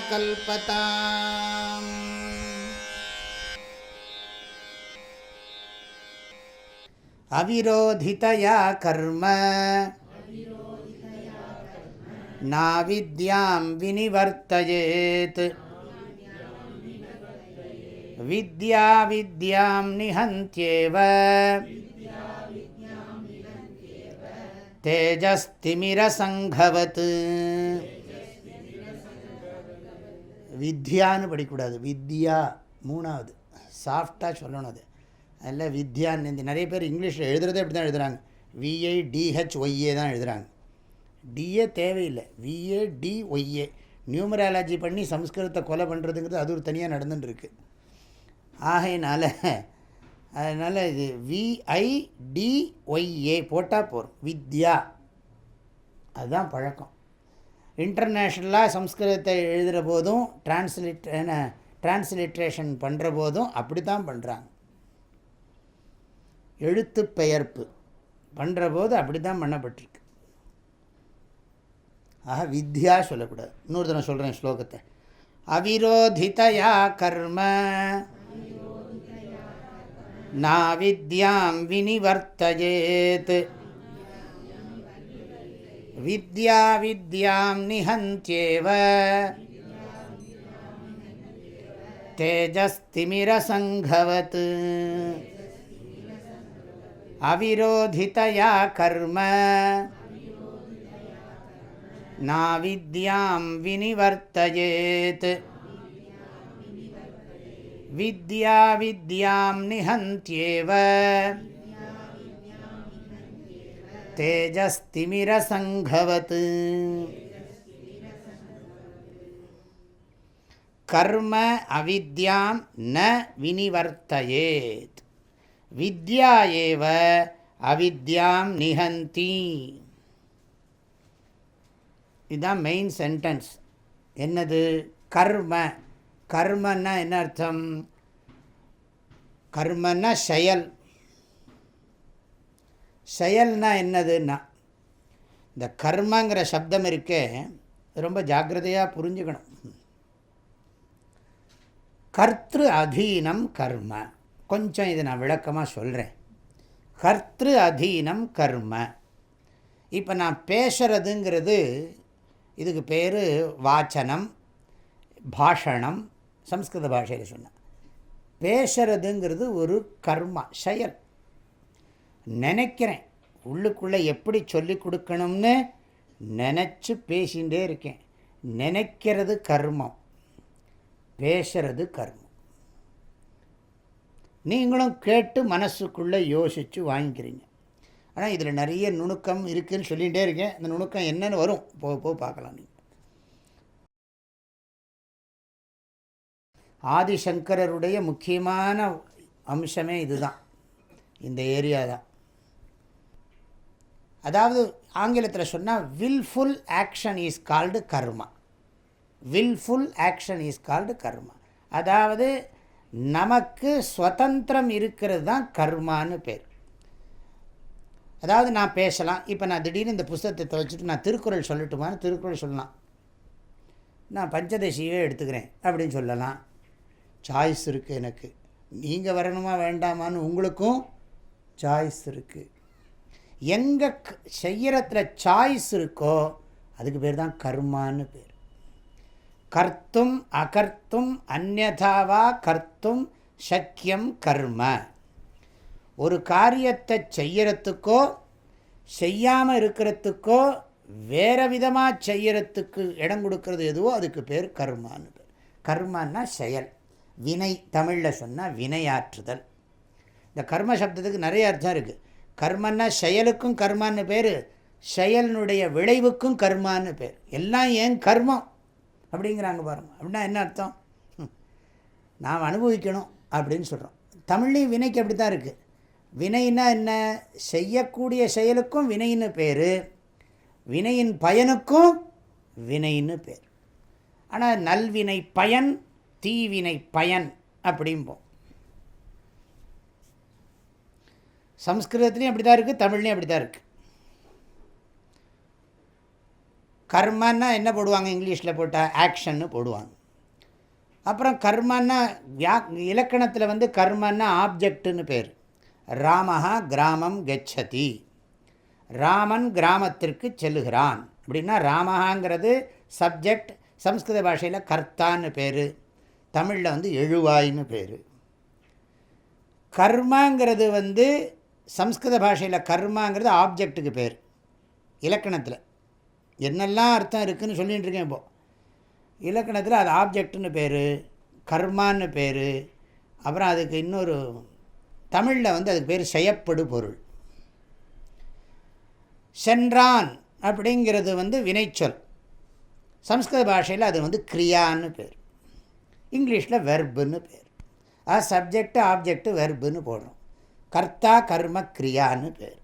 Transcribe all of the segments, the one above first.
कल्पताम्। अविरोधितया कर्म। नाविद्यां विनिवर्तयेत्। विद्या विद्यां निहन्त्येव தேஜஸ்திமிரசங்கவத். வித்யான்னு படிக்கக்கூடாது. வித்யா மூணாவது. சாஃப்டாக சொல்லணும் அது. அதில் வித்யான்னு இந்த நிறைய பேர் இங்கிலீஷில் எழுதுறதே இப்படி தான் எழுதுகிறாங்க விஐ டிஹெச் ஒய்ஏ தான் எழுதுகிறாங்க டிஏ தேவையில்லை. விஏ டி ஒய்ஏ நியூமராலஜி பண்ணி சம்ஸ்கிருதத்தை கொலை பண்ணுறதுங்கிறது அது ஒரு தனியாக நடந்துட்டுருக்கு. ஆகையினால அதனால் இது விஐடிஒய்ஏ போட்டால் போகிறோம் வித்யா. அதுதான் பழக்கம். இன்டர்நேஷ்னலாக சம்ஸ்கிருதத்தை எழுதுகிற போதும் டிரான்ஸ்லேட் டிரான்ஸ்லிட்ரேஷன் பண்ணுற போதும் அப்படி தான் பண்ணுறாங்க எழுத்து பெயர்ப்பு பண்ணுற போது அப்படி தான் பண்ணப்பட்டிருக்கு. ஆக வித்யா சொல்லக்கூடாது. இன்னொரு தினம் சொல்கிறேன் ஸ்லோகத்தை. அவிரோதிதயா கர்ம நாவித்யாம் வினிவர்த்தயேத். வித்யா வித்யாம் நிஹந்தியேவ. தேஜஸ்திமிரசங்கவத். அவிரோதிதயா கர்ம. நாவித்யாம் வினிவர்த்தயேத். வித்யா வித்யாம் நிஹந்தியேவ. தேஜஸ்திமிரசங்கவத். கர்ம அவித்யாம் ந வினிவர்த்தயேத். வித்யா ஏவ அவித்யாம் நிஹந்தி. இதுதான் மெயின் சென்டென்ஸ் என்னது? கர்ம. கர்மன்னா என்ன அர்த்தம்? கர்மன்னா செயல். செயல்னா என்னதுன்னா இந்த கர்மங்கிற சப்தம் இருக்கே ரொம்ப ஜாக்கிரதையாக புரிஞ்சுக்கணும். கர்த்திரு அதீனம் கர்ம. கொஞ்சம் இதை நான் விளக்கமாக சொல்கிறேன் கர்த்திரு அதீனம் கர்ம. இப்போ நான் பேசுகிறதுங்கிறது இதுக்கு பேர் வாச்சனம் பாஷணம் சம்ஸ்கிருத பாஷையில் சொன்னேன். பேசுறதுங்கிறது ஒரு கர்மா செயல். நினைக்கிறேன் உள்ளுக்குள்ளே எப்படி சொல்லி கொடுக்கணும்னு நினச்சி பேசிகிட்டே இருக்கேன். நினைக்கிறது கர்மம் பேசுறது கர்மம். நீங்களும் கேட்டு மனசுக்குள்ளே யோசித்து வாங்கிக்கிறீங்க. ஆனால் இதில் நிறைய நுணுக்கம் இருக்குதுன்னு சொல்லிகிட்டே இருக்கேன். அந்த நுணுக்கம் என்னென்னு வரும். போக போக பார்க்கலாம் நீங்கள் ஆதிசங்கரருடைய முக்கியமான அம்சமே இதுதான். இந்த ஏரியா தான். அதாவது ஆங்கிலத்தில் சொன்னால் willful action is called karma willful action is called karma அதாவது நமக்கு சுதந்திரம் இருக்கிறது தான் கர்மான்னு பேர். அதாவது நான் பேசலாம். இப்போ நான் திடீர்னு இந்த புஸ்தகத்தை வச்சுட்டு நான் திருக்குறள் சொல்லட்டுமான்னு திருக்குறள் சொல்லலாம். நான் பஞ்சதசியே எடுத்துக்கிறேன் அப்படின்னு சொல்லலாம். சாய்ஸ் இருக்குது எனக்கு. நீங்கள் வரணுமா வேண்டாமான்னு உங்களுக்கும் சாய்ஸ் இருக்குது எங்கே செய்கிறத்துல சாய்ஸ் இருக்கோ அதுக்கு பேர் தான் கர்மான்னு பேர். கர்த்தும் அகர்த்தும் அந்நதாவா கர்த்தும் சக்கியம் கர்ம. ஒரு காரியத்தை செய்யறத்துக்கோ செய்யாமல் இருக்கிறதுக்கோ வேறு விதமாக செய்யறத்துக்கு இடம் கொடுக்கறது எதுவோ அதுக்கு பேர் கர்மான்னு பேர். கர்மான்னா செயல். வினை தமிழில் சொன்னால் வினையாற்றுதல். இந்த கர்ம சப்தத்துக்கு நிறைய அர்த்தம் இருக்குது கர்மன்னா செயலுக்கும் கர்மான்னு பேர் செயலினுடைய விளைவுக்கும் கர்மான்னு பேர். எல்லாம் ஏன் கர்மம் அப்படிங்கிறாங்க பாருங்கள் அப்படின்னா என்ன அர்த்தம்? நாம் அனுபவிக்கணும் அப்படின்னு சொல்கிறோம் தமிழ்லேயும் வினைக்கு அப்படி தான் இருக்குது வினைனா என்ன? செய்யக்கூடிய செயலுக்கும் வினைன்னு பேர் வினையின் பயனுக்கும் வினைன்னு பேர். ஆனால் நல்வினை பயன் தீவினை பயன் அப்படிம்போம். சம்ஸ்கிருதத்துலேயும் அப்படி தான் இருக்குது தமிழ்லேயும் அப்படி தான் இருக்குது கர்மன்னா என்ன போடுவாங்க இங்கிலீஷில் போட்டால் ஆக்ஷன்னு போடுவாங்க. அப்புறம் கர்மன்னா வியா இலக்கணத்தில் வந்து கர்மன்னா ஆப்ஜெக்ட்டுன்னு பேர். ராமஹா கிராமம் கச்சதி. ராமன் கிராமத்திற்கு செல்லுகிறான். அப்படின்னா ராமஹாங்கிறது சப்ஜெக்ட் சம்ஸ்கிருத பாஷையில் கர்த்தான்னு பேர். தமிழில் வந்து எழுவாயின்னு பேர். கர்மாங்கிறது வந்து சம்ஸ்கிருத பாஷையில் கர்மாங்கிறது ஆப்ஜெக்ட்டுக்கு பேர். இலக்கணத்தில். என்னெல்லாம் அர்த்தம் இருக்குதுன்னு சொல்லிகிட்டு இருக்கேன் இப்போது இலக்கணத்தில் அது ஆப்ஜெக்ட்னு பேர் கர்மான்னு பேர் அப்புறம் அதுக்கு இன்னொரு தமிழில் வந்து அதுக்கு பேர் செய்யப்படு பொருள். சென்றான் அப்படிங்கிறது வந்து வினைச்சொல். சம்ஸ்கிருத பாஷையில் அது வந்து கிரியான்னு பேர். இங்கிலீஷில் வெர்புன்னு பேர். ஆ சப்ஜெக்டு ஆப்ஜெக்டு வெர்புன்னு போடுறோம். கர்த்தா கர்ம கிரியான்னு பேர்.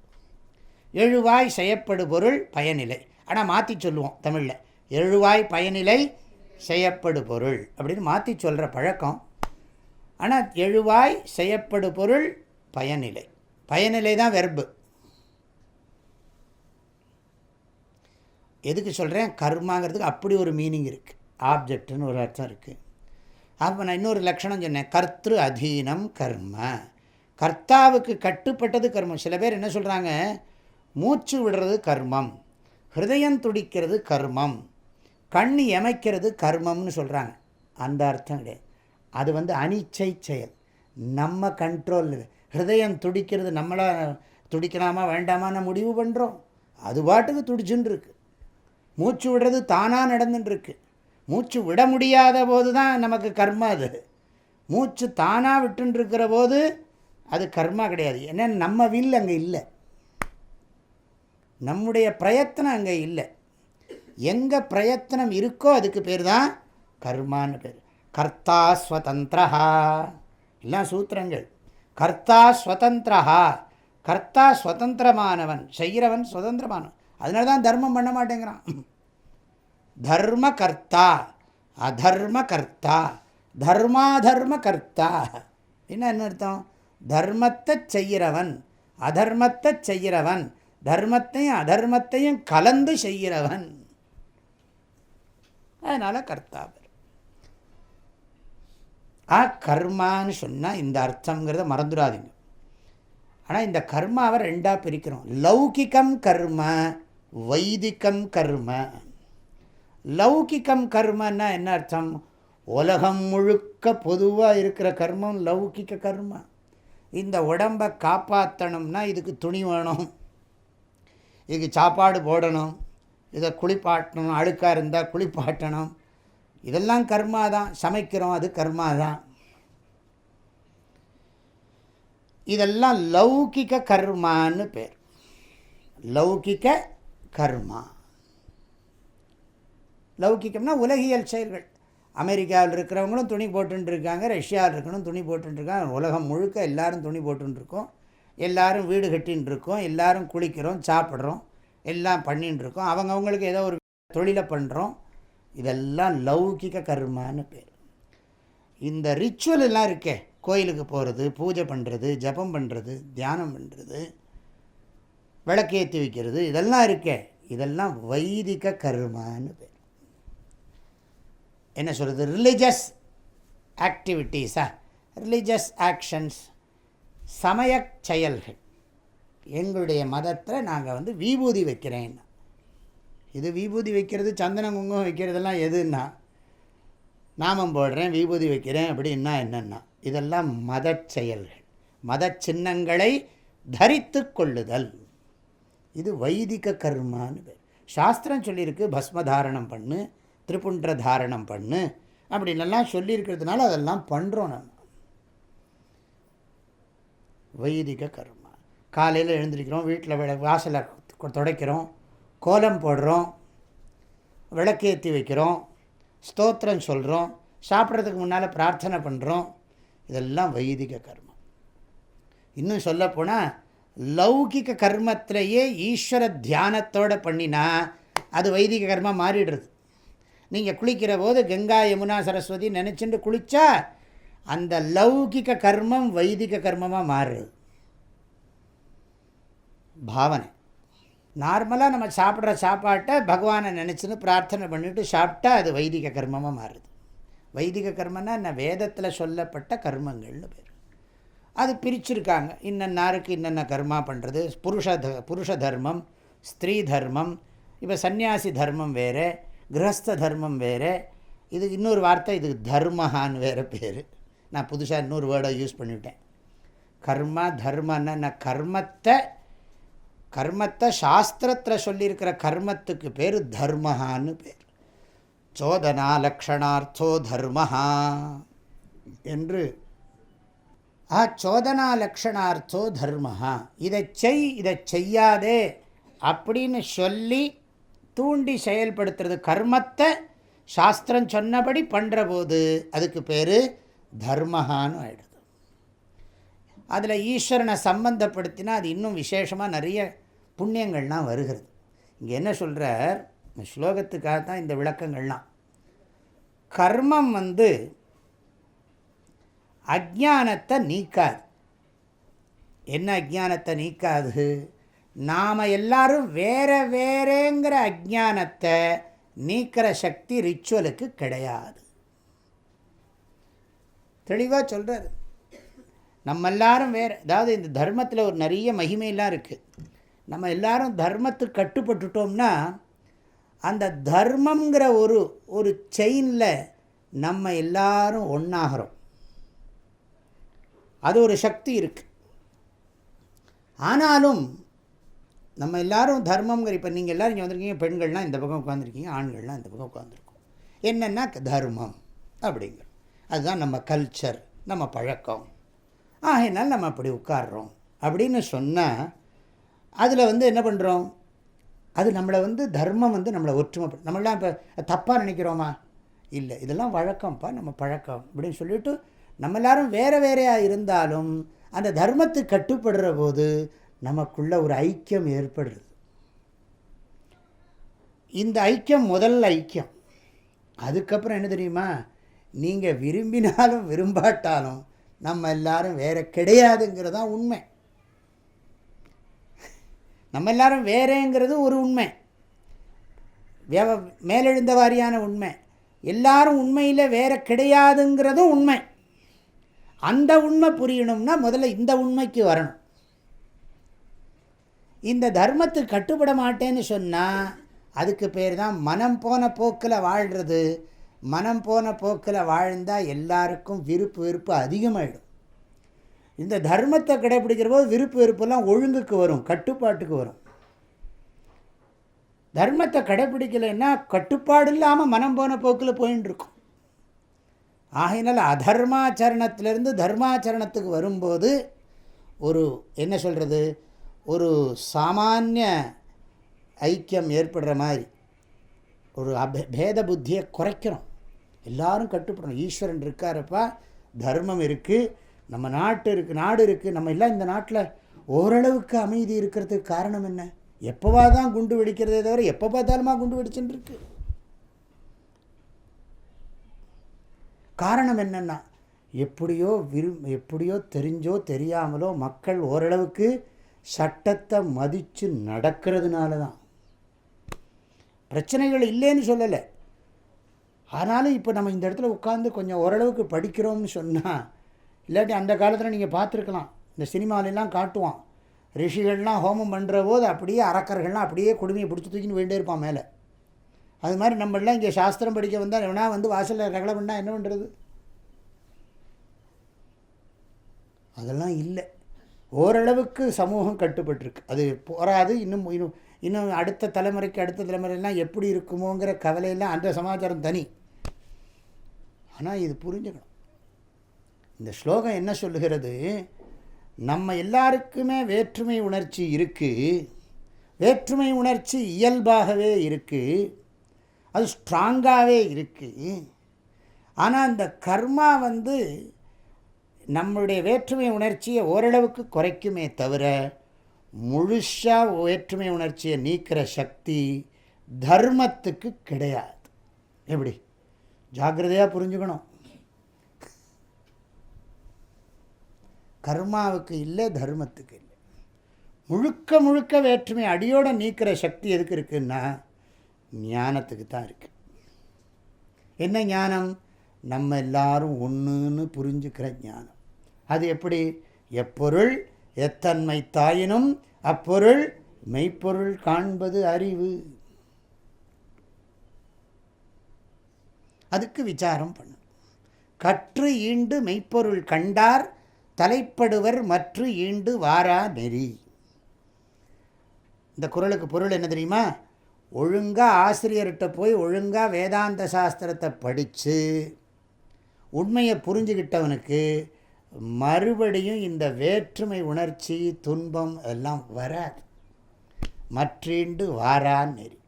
எழுவாய் செய்யப்படு பொருள் பயனிலை. ஆனால் மாற்றி சொல்லுவோம் தமிழில். எழுவாய் பயனிலை செய்யப்படு பொருள் அப்படின்னு மாற்றி சொல்கிற பழக்கம். ஆனால் எழுவாய் செய்யப்படு பொருள் பயனிலை. பயனிலை தான் வெர்பு எதுக்கு சொல்கிறேன் கர்மாங்கிறதுக்கு அப்படி ஒரு மீனிங் இருக்குது ஆப்ஜெக்டுன்னு ஒரு அர்த்தம் இருக்குது அப்போ நான் இன்னொரு லட்சணம் சொன்னேன். கர்த்திரு அதீனம் கர்ம. கர்த்தாவுக்கு கட்டுப்பட்டது கர்மம். சில பேர் என்ன சொல்கிறாங்க மூச்சு விடுறது கர்மம். ஹிருதயம் துடிக்கிறது கர்மம். கண் எமைக்கிறது கர்மம்னு சொல்கிறாங்க அந்த அர்த்தம் கிடையாது. அது வந்து அனிச்சை செயல். நம்ம கண்ட்ரோல் ஹிருதயம் துடிக்கிறது நம்மளா துடிக்கலாமா வேண்டாமான்னு முடிவு பண்ணுறோம் அது பாட்டுக்கு துடிச்சுன்னு இருக்கு. மூச்சு விடுறது தானாக நடந்துட்டுருக்கு மூச்சு விட முடியாத போது தான் நமக்கு கர்மா அது. மூச்சு தானாக விட்டுருக்கிற போது அது கர்மா கிடையாது. ஏன்னா நம்ம வில் அங்கே இல்லை. நம்முடைய பிரயத்தனம் அங்கே இல்லை. எங்கே பிரயத்தனம் இருக்கோ அதுக்கு பேர் தான் கர்மான்னு பேர். கர்த்தா ஸ்வதந்திரஹா. எல்லாம் சூத்திரங்கள். கர்த்தா ஸ்வதந்திரஹா. கர்த்தா ஸ்வதந்திரமானவன். செய்கிறவன் சுதந்திரமானவன் அதனால தான் தர்மம் பண்ண மாட்டேங்கிறான். தர்ம கர்த்தா அதர்ம கர்த்தா தர்மாதர்ம கர்த்தா என்ன என்ன அர்த்தம்? தர்மத்தை செய்கிறவன் அதர்மத்தை செய்கிறவன் தர்மத்தையும் அதர்மத்தையும் கலந்து செய்கிறவன். அதனால் கர்த்தாவர் ஆ கர்மான்னு சொன்னால் இந்த அர்த்தங்கிறத மறந்துடாதீங்க. ஆனால் இந்த கர்மாவை ரெண்டாக பிரிக்கிறோம். லௌகிக்கம் கர்ம வைதிகம் கர்ம. லௌகிக்கம் கர்மன்னா என்ன அர்த்தம்? உலகம் முழுக்க பொதுவாக இருக்கிற கர்மம் லௌகிக்க கர்மம் இந்த உடம்பை காப்பாற்றணும்னா இதுக்கு துணி வேணும். இதுக்கு சாப்பாடு போடணும். இதை குளிப்பாட்டணும். அழுக்காக இருந்தால் குளிப்பாட்டணும். இதெல்லாம் கர்மா தான் சமைக்கிறோம் அது கர்மா தான் இதெல்லாம் லௌகிக்க கர்மான்னு பேர். லௌகிக்க கர்மா. லௌகிக்கம்னா உலகியல் செயல்கள். அமெரிக்காவில் இருக்கிறவங்களும் துணி போட்டுருக்காங்க ரஷ்யாவில் இருக்கணும் துணி போட்டுருக்காங்க உலகம் முழுக்க எல்லோரும் துணி போட்டுருக்கோம் எல்லோரும் வீடு கட்டின்னு இருக்கோம் எல்லோரும் குளிக்கிறோம் சாப்பிட்றோம் எல்லாம் பண்ணின்னு இருக்கோம் அவங்க அவங்களுக்கு ஏதோ ஒரு தொழிலை பண்ணுறோம் இதெல்லாம் லௌகிக கர்மான்னு பேர். இந்த ரிச்சுவல் எல்லாம் இருக்கே. கோயிலுக்கு போகிறது பூஜை பண்ணுறது ஜபம் பண்ணுறது தியானம் பண்ணுறது விளக்கேற்றி வைக்கிறது இதெல்லாம் இருக்கே. இதெல்லாம் வைதிக கர்மான்னு பேர். என்ன சொல்கிறது ரிலீஜியஸ் ஆக்டிவிட்டீஸா ரிலீஜியஸ் ஆக்ஷன்ஸ் சமய செயல்கள். எங்களுடைய மதத்தில் நாங்கள் வந்து விபூதி வைக்கிறேன். இது விபூதி வைக்கிறது சந்தனம் குங்குமம் வைக்கிறதெல்லாம் எதுன்னா நாமம் போடுறேன் விபூதி வைக்கிறேன் அப்படின்னா என்னென்னா இதெல்லாம் மத செயல்கள். மத சின்னங்களை தரித்து கொள்ளுதல். இது வைதிக கர்மான்னு பேர். சாஸ்திரம் சொல்லியிருக்கு பஸ்மதாரணம் பண்ணு திரிபுன்ற தாரணம் பண்ணு அப்படின்லாம் சொல்லியிருக்கிறதுனால அதெல்லாம் பண்ணுறோம் நம்ம. வைதிக கர்மா. காலையில் எழுந்திரிக்கிறோம் வீட்டில் விள வாசலை துடைக்கிறோம் கோலம் போடுறோம் விளக்கேற்றி வைக்கிறோம் ஸ்தோத்திரம் சொல்கிறோம் சாப்பிட்றதுக்கு முன்னால் பிரார்த்தனை பண்ணுறோம் இதெல்லாம் வைதிக கர்மம் இன்னும் சொல்லப்போனால் லௌகிக கர்மத்திலேயே ஈஸ்வர தியானத்தோடு பண்ணினா அது வைதிக கர்மம் மாறிடுறது. நீங்கள் குளிக்கிற போது கங்கா யமுனா சரஸ்வதி நினச்சிட்டு குளித்தா அந்த லௌகிக கர்மம் வைதிக கர்மமாக மாறுது பாவனை. நார்மலாக நம்ம சாப்பிட்ற சாப்பாட்டை பகவானை நினச்சின்னு பிரார்த்தனை பண்ணிவிட்டு சாப்பிட்டா அது வைதிக கர்மமாக மாறுது. வைதிக கர்மன்னா என்ன? வேதத்தில் சொல்லப்பட்ட கர்மங்கள்னு பேர். அது பிரிச்சிருக்காங்க. இன்னன்னாருக்கு இன்னென்ன கர்மா பண்ணுறது புருஷ த புருஷ தர்மம் ஸ்திரீ தர்மம் இப்போ சன்னியாசி தர்மம் வேறு. கிரகஸ்த தர்மம் வேறு. இது இன்னொரு வார்த்தை இதுக்கு தர்மஹான்னு வேறு பேர். நான் புதுசாக இன்னொரு வேர்டை யூஸ் பண்ணிவிட்டேன். கர்மா தர்மன்னா நான் கர்மத்தை கர்மத்தை சாஸ்திரத்தில் சொல்லியிருக்கிற கர்மத்துக்கு பேர் தர்மஹான்னு பேர். சோதனா லக்ஷணார்த்தோ தர்மஹா என்று. ஆ சோதனா லக்ஷணார்த்தோ தர்மஹா. இதை செய் இதை செய்யாதே அப்படின்னு சொல்லி தூண்டி செயல்படுத்துறது கர்மத்தை சாஸ்திரம் சொன்னபடி பண்ணுற போது அதுக்கு பேர் தர்மஹான்னு ஆயிடுது. அதில் ஈஸ்வரனை சம்பந்தப்படுத்தினா அது இன்னும் விசேஷமாக நிறைய புண்ணியங்கள்லாம் வருகிறது. இங்கே என்ன சொல்கிறார் இந்த ஸ்லோகத்துக்காக தான் இந்த விளக்கங்கள்லாம். கர்மம் வந்து அஜானத்தை நீக்காது. என்ன அஜானத்தை நீக்காது? நாம் எல்லாரும் வேற வேறேங்கிற அஜானத்தை நீக்கிற சக்தி ரிச்சுவலுக்கு கிடையாது. தெளிவாக சொல்கிறார் நம்ம எல்லாரும் வேறு அதாவது இந்த தர்மத்தில் ஒரு நிறைய மகிமையெல்லாம் இருக்குது நம்ம எல்லாரும் தர்மத்துக்கு கட்டுப்பட்டுட்டோம்னா அந்த தர்மங்கிற ஒரு ஒரு செயினில் நம்ம எல்லாரும் ஒன்றாகிறோம் அது ஒரு சக்தி இருக்குது ஆனாலும் நம்ம எல்லாரும் தர்மங்கிற இப்போ நீங்கள் எல்லோரும் இங்கே வந்திருக்கீங்க பெண்கள்லாம் இந்த பக்கம் உட்காந்துருக்கீங்க ஆண்கள்லாம் இந்த பக்கம் உட்காந்துருக்கோம் என்னென்னா தர்மம் அப்படிங்கிற. அதுதான் நம்ம கல்ச்சர் நம்ம பழக்கம். ஆகையினால் நம்ம அப்படி உட்காடுறோம் அப்படின்னு சொன்னால் அதில் வந்து என்ன பண்ணுறோம் அது நம்மளை வந்து தர்மம் வந்து நம்மளை ஒற்றுமை நம்மளாம் இப்போ தப்பாக நினைக்கிறோமா? இல்லை இதெல்லாம் வழக்கம்ப்பா நம்ம பழக்கம் அப்படின்னு சொல்லிவிட்டு நம்ம எல்லாரும் வேறு வேறையாக இருந்தாலும் அந்த தர்மத்துக்கு கட்டுப்படுற போது நமக்குள்ள ஒரு ஐக்கியம் ஏற்படுறது. இந்த ஐக்கியம் முதல் ஐக்கியம். அதுக்கப்புறம் என்ன தெரியுமா? நீங்கள் விரும்பினாலும் விரும்பாட்டாலும் நம்ம எல்லாரும் வேறு கிடையாதுங்கிறது தான் உண்மை. நம்ம எல்லாரும் வேறேங்கிறது ஒரு உண்மை. வேவ மேலெழுந்த வாரியான உண்மை. எல்லாரும் உண்மையில் வேற கிடையாதுங்கிறதும் உண்மை. அந்த உண்மை புரியணும்னா முதல்ல இந்த உண்மைக்கு வரணும். இந்த தர்மத்துக்கு கட்டுப்பட மாட்டேன்னு சொன்னால் அதுக்கு பேர் தான் மனம் போன போக்கில் வாழ்கிறது மனம் போன போக்கில் வாழ்ந்தால் எல்லாருக்கும் விருப்பு வெறுப்பு அதிகமாகிடும் இந்த தர்மத்தை கடைப்பிடிக்கிற போது விருப்பு வெறுப்பெல்லாம் ஒழுங்குக்கு வரும் கட்டுப்பாட்டுக்கு வரும். தர்மத்தை கடைப்பிடிக்கலைன்னா கட்டுப்பாடு இல்லாமல் மனம் போன போக்கில் போயின்னு இருக்கும். ஆகையினால் அதர்மாச்சரணத்திலேருந்து தர்மாச்சரணத்துக்கு வரும்போது ஒரு என்ன சொல்கிறது ஒரு சாமானிய ஐக்கியம் ஏற்படுற மாதிரி ஒரு அபே பேத புத்தியை குறைக்கிறோம். எல்லாரும் கட்டுப்படணும். ஈஸ்வரன் இருக்காரப்பா தர்மம் இருக்குது நம்ம நாட்டு இருக்குது நாடு இருக்குது நம்ம எல்லாம் இந்த நாட்டில் ஓரளவுக்கு அமைதி இருக்கிறதுக்கு காரணம் என்ன? எப்போவா தான் குண்டு வெடிக்கிறதே தவிர எப்போ பார்த்தாலுமா குண்டு வெடிச்சுன்னு இருக்கு காரணம் என்னென்னா எப்படியோ விரும் எப்படியோ தெரிஞ்சோ தெரியாமலோ மக்கள் ஓரளவுக்கு சட்டத்தை மதித்து நடக்கிறதுனால தான் பிரச்சனைகள் இல்லைன்னு சொல்லலை. ஆனாலும் இப்போ நம்ம இந்த இடத்துல உட்காந்து கொஞ்சம் ஓரளவுக்கு படிக்கிறோம்னு சொன்னால் இல்லாட்டி அந்த காலத்தில் நீங்கள் பார்த்துருக்கலாம். இந்த சினிமாலெல்லாம் காட்டுவான். ரிஷிகள்லாம் ஹோமம் பண்ணுற போது அப்படியே அரக்கர்கள்லாம் அப்படியே கொடுமையை பிடிச்சி தூக்கின்னு வேண்டே இருப்பான் மேலே. அது மாதிரி நம்மளாம் இங்கே சாஸ்திரம் படிக்க வந்தால் எவனா வந்து வாசலில் ரகலை பண்ணால் என்ன பண்ணுறது அதெல்லாம் இல்லை. ஓரளவுக்கு சமூகம் கட்டுப்பட்டுருக்கு. அது போராது. இன்னும் இன்னும் இன்னும் அடுத்த தலைமுறைக்கு அடுத்த தலைமுறையெல்லாம் எப்படி இருக்குமோங்கிற கவலையெல்லாம் அந்த சமாச்சாரம் தனி. ஆனால் இது புரிஞ்சுக்கணும். இந்த ஸ்லோகம் என்ன சொல்லுகிறது? நம்ம எல்லாருக்குமே வேற்றுமை உணர்ச்சி இருக்குது வேற்றுமை உணர்ச்சி இயல்பாகவே இருக்குது அது ஸ்ட்ராங்காகவே இருக்குது ஆனால் அந்த கர்மா வந்து நம்மளுடைய வேற்றுமை உணர்ச்சியை ஓரளவுக்கு குறைக்குமே தவிர முழுசாக வேற்றுமை உணர்ச்சியை நீக்கிற சக்தி தர்மத்துக்கு கிடையாது. எப்படி? ஜாகிரதையாக புரிஞ்சுக்கணும். கர்மாவுக்கு இல்லை தர்மத்துக்கு இல்லை. முழுக்க முழுக்க வேற்றுமை அடியோடு நீக்கிற சக்தி எதுக்கு இருக்குன்னா ஞானத்துக்கு தான் இருக்குது என்ன ஞானம்? நம்ம எல்லாரும் ஒன்றுன்னு புரிஞ்சுக்கிற ஞானம். அது எப்படி? எப்பொருள் எத்தன்மை தாயினும் அப்பொருள் மெய்ப்பொருள் காண்பது அறிவு. அதுக்கு விசாரம் பண்ணும். கற்று ஈண்டு மெய்ப்பொருள் கண்டார் தலைப்படுவர் மற்ற ஈண்டு வாரா நெறி இந்த குரலுக்கு பொருள் என்ன தெரியுமா? ஒழுங்காக ஆசிரியர்கிட்ட போய் ஒழுங்காக வேதாந்த சாஸ்திரத்தை படித்து உண்மையை புரிஞ்சுக்கிட்டவனுக்கு மறுபடியும் இந்த வேற்றுமை உணர்ச்சி துன்பம் எல்லாம் வராது. மற்றீண்டு வாரான் நெறி.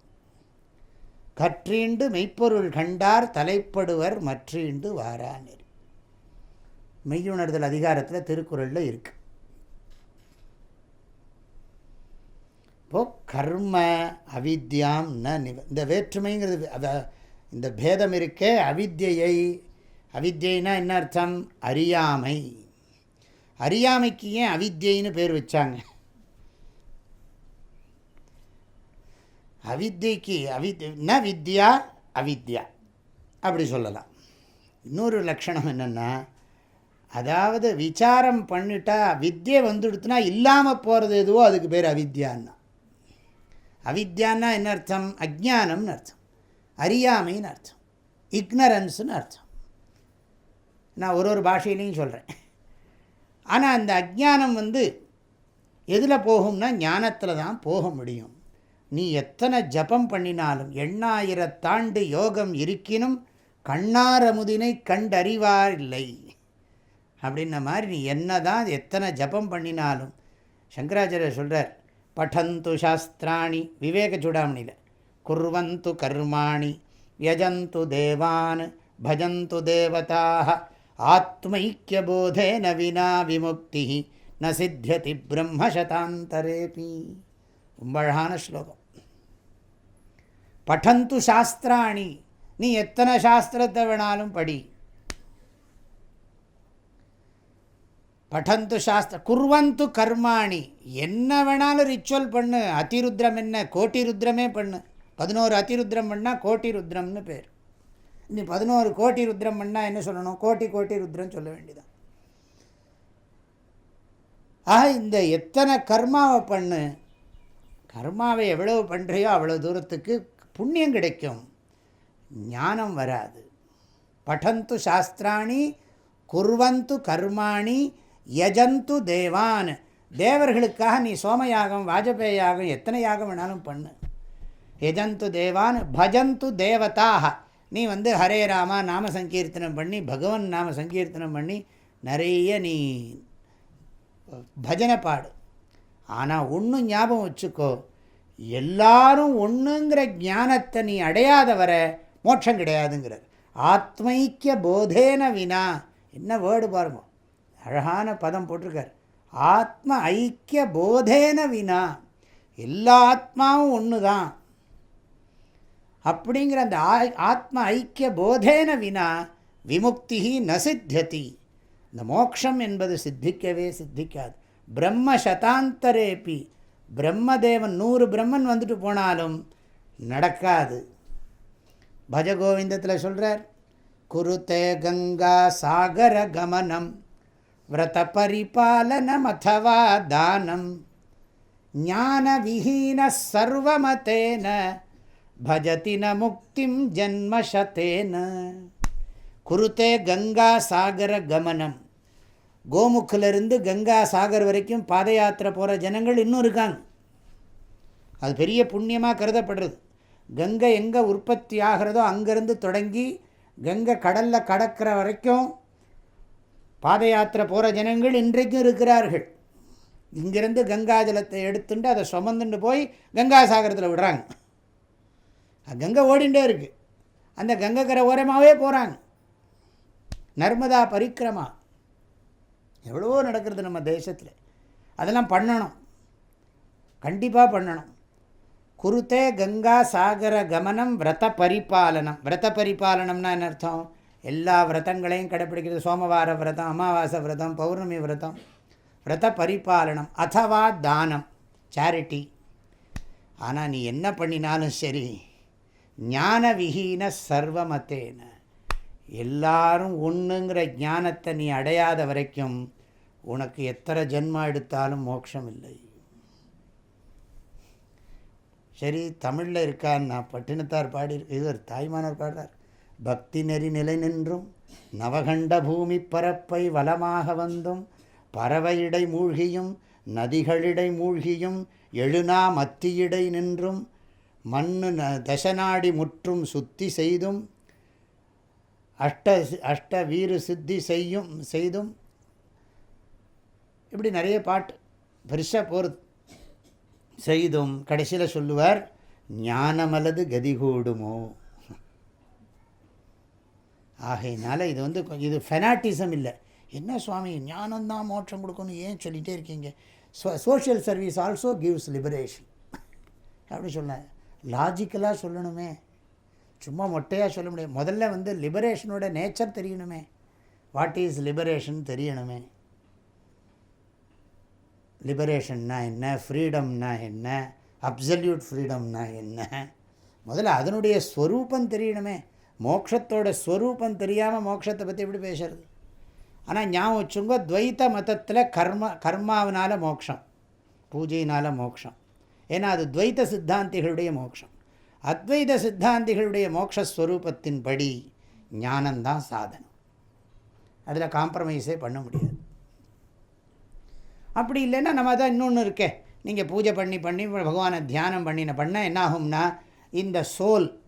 கற்றீண்டு மெய்ப்பொருள் கண்டார் தலைப்படுவர் மற்றீண்டு வாரா நெறி. மெய்யுணர்தல் அதிகாரத்தில் திருக்குறளில் இருக்கு. இப்போ கர்ம அவித்யாம் ந நிவ இந்த வேற்றுமைங்கிறது இந்த பேதம் இருக்கே அவித்தியை அவித்தியைனா என்ன அர்த்தம்? அறியாமை. அறியாமைக்கு ஏன் அவித்தியைன்னு பேர் வச்சாங்க? அவித்தியக்கு அவித் ந வித்யா? அவித்யா. அப்படி சொல்லலாம். இன்னொரு லட்சணம் என்னென்னா அதாவது விசாரம் பண்ணிட்டா வித்தியை வந்துடுத்துனா இல்லாமல் போகிறது எதுவோ அதுக்கு பேர் அவித்யான்னா. அவித்யான்னா என்ன அர்த்தம்? அஜானம்னு அர்த்தம். அறியாமைன்னு அர்த்தம். இக்னரன்ஸ்னு அர்த்தம். நான் ஒரு ஒரு பாஷையிலையும் சொல்கிறேன் ஆனால் அந்த அஜானம் வந்து எதில் போகும்னா ஞானத்தில் தான் போக முடியும். நீ எத்தனை ஜபம் பண்ணினாலும் எண்ணாயிரத்தாண்டு யோகம் இருக்கினும் கண்ணாரமுதினை கண்டறிவார் இல்லை. அப்படின்ன மாதிரி நீ என்ன தான் எத்தனை ஜபம் பண்ணினாலும் சங்கராச்சாரியர் சொல்கிறார் பட்டந்து சாஸ்திராணி விவேக சூடாமணியில் குர்வந்து கர்மாணி யஜந்து தேவான் பஜந்து தேவதாக ஆத்மைக்கியபோதேன வினா விமுக்தி ந சித்தியதி பிரம்மசதாந்தரேபி. ரொம்ப அழகான ஸ்லோகம். பட்டந்து சாஸ்திராணி நீ எத்தனை சாஸ்திரத்தை வேணாலும் படி. பட்டந்து சாஸ்திர குர்வந்து கர்மாணி என்ன வேணாலும் ரிச்சுவல் பண்ணு. அதிருத்ரம் என்ன? கோட்டி ருத்ரமே பண்ணு. பதினோரு அதிருத்ரம் பண்ணால் கோட்டி ருத்ரம்னு பேர். நீ பதினோரு கோட்டி ருத்ரம் பண்ணால் என்ன சொல்லணும்? கோட்டி கோட்டி ருத்ரம் சொல்ல வேண்டியதான் ஆக இந்த எத்தனை கர்மாவை பண்ணு? கர்மாவை எவ்வளவு பண்ணுறையோ அவ்வளோ தூரத்துக்கு புண்ணியம் கிடைக்கும். ஞானம் வராது. படந்து சாஸ்திராணி குர்வந்து கர்மாணி யஜந்து தேவான். தேவர்களுக்காக நீ சோமயாகம் வாஜபேயாகம் எத்தனை யாகம் வேணாலும் பண்ணு. யஜந்து தேவான் பஜந்து தேவதாக நீ வந்து ஹரே ராமா நாம சங்கீர்த்தனம் பண்ணி பகவான் நாம சங்கீர்த்தனம் பண்ணி நிறைய நீ பஜனை பாடு. ஆனால் ஒன்றும் ஞாபகம் வச்சுக்கோ எல்லாரும் ஒன்றுங்கிற ஞானத்தை நீ அடையாத வர மோட்சம் கிடையாதுங்கிறார். ஆத்மைக்கிய போதேன வினா. என்ன வேர்டு பாருங்க. அழகான பதம் போட்டிருக்கார். ஆத்ம ஐக்கிய போதேன வினா. எல்லா ஆத்மாவும் ஒன்று தான் அப்படிங்கிற அந்த ஆத்ம ஐக்கிய போதேன வினா விமுக்தி ந சித்தியதி இந்த மோக்ஷம் என்பது சித்திக்கவே சித்திக்காது. பிரம்ம சதாந்தரேப்பி பிரம்மதேவன் நூறு பிரம்மன் வந்துட்டு போனாலும் நடக்காது. பஜகோவிந்தத்தில் சொல்கிறார் குருத்தே கங்கா சாகர கமனம் விரத பரிபாலனம் அத்தவா தானம் ஞான விஹீன சர்வமத்தேன பஜதி ந முக்திம் ஜன்மசத்தேன குருத்தே கங்கா சாகர கமனம் கோமுக்கிலிருந்து கங்கா சாகர் வரைக்கும் பாத யாத்திரை போகிற ஜனங்கள் இன்னும் இருக்காங்க. அது பெரிய புண்ணியமாக கருதப்படுறது. கங்கை எங்கே உற்பத்தி ஆகிறதோ அங்கேருந்து தொடங்கி கங்கை கடலில் கடக்கிற வரைக்கும் பாத யாத்திரை போகிற ஜனங்கள் இன்றைக்கும் இருக்கிறார்கள். இங்கேருந்து கங்கா ஜலத்தை எடுத்துட்டு அதை சுமந்துட்டு போய் கங்கா சாகரத்தில் விடுறாங்க. கங்கை ஓடிண்டே இருக்குது அந்த கங்கைக்கரை ஓரமாகவே போகிறாங்க நர்மதா பரிக்கிரமா எவ்வளவோ நடக்கிறது நம்ம தேசத்தில். அதெல்லாம் பண்ணணும். கண்டிப்பாக பண்ணணும். குருத்தே கங்கா சாகர கமனம் விரத பரிபாலனம். விரத பரிபாலனம்னா என்ன அர்த்தம்? எல்லா விரதங்களையும் கடைப்பிடிக்கிறது சோமவார விரதம் அமாவாசை விரதம் பௌர்ணமி விரதம். விரத பரிபாலனம் அதுவா தானம். சேரிட்டி ஆனால் நீ என்ன பண்ணினாலும் சரி ஞான விஹீன சர்வமத்தேன. எல்லாரும் ஒன்றுங்கிற ஞானத்தை நீ அடையாத வரைக்கும் உனக்கு எத்தனை ஜென்மா எடுத்தாலும் மோட்சம் இல்லை சரி தமிழில் இருக்கான்னு நான் பட்டினத்தார் பாடி இது ஒரு தாய்மானர் பாடுறார். பக்தி நெறி நிலை நின்றும் நவகண்ட பூமி பரப்பை வளமாக வந்தும் பறவையிடை மூழ்கியும் நதிகளிடை மூழ்கியும் எழுநா மத்தியிடை நின்றும் மண்ணு ந தசநாடி முற்றும் சுத்தி செய்தும் அஷ்ட அஷ்ட வீறு சித்தி செய்யும் செய்தும். இப்படி நிறைய பாட்டு பெருசாக போகிறது செய்தும் கடைசியில் சொல்லுவார் ஞானமலது கதிகூடுமோ? ஆகையினால இது வந்து இது ஃபெனாட்டிசம் இல்லை. என்ன சுவாமி ஞானம்தான் மோட்சம் கொடுக்கணும் ஏன் சொல்லிகிட்டே இருக்கீங்க? Social service also gives liberation அப்படி சொன்னேன் லாஜிக்கலாக சொல்லணுமே. சும்மா மொட்டையாக சொல்ல முடியாது. முதல்ல வந்து லிபரேஷனோட நேச்சர் தெரியணுமே. வாட் இஸ் லிபரேஷன் தெரியணுமே. லிபரேஷன்னா என்ன? ஃப்ரீடம்னா என்ன? அப்சல்யூட் ஃப்ரீடம்னா என்ன? முதல்ல அதனுடைய ஸ்வரூபம் தெரியணுமே. மோட்சத்தோட ஸ்வரூபம் தெரியாமல் மோட்சத்தை பற்றி எப்படி பேசுறது? ஆனால் ஞாபகம் வச்சுங்க துவைத்த மதத்தில் கர்ம கர்மாவினால் மோட்சம் பூஜையினால் மோட்சம் ஏன்னா அது துவைத்த சித்தாந்திகளுடைய மோட்சம் அத்வைத சித்தாந்திகளுடைய மோக்ஷஸ்வரூபத்தின்படி ஞானந்தான் சாதனம். அதில் காம்ப்ரமைஸே பண்ண முடியாது. அப்படி இல்லைன்னா நம்ம தான் இன்னொன்று இருக்கே. நீங்கள் பூஜை பண்ணி பண்ணி பகவானை தியானம் பண்ணின பண்ண என்ன ஆகும்னா இந்த சோல்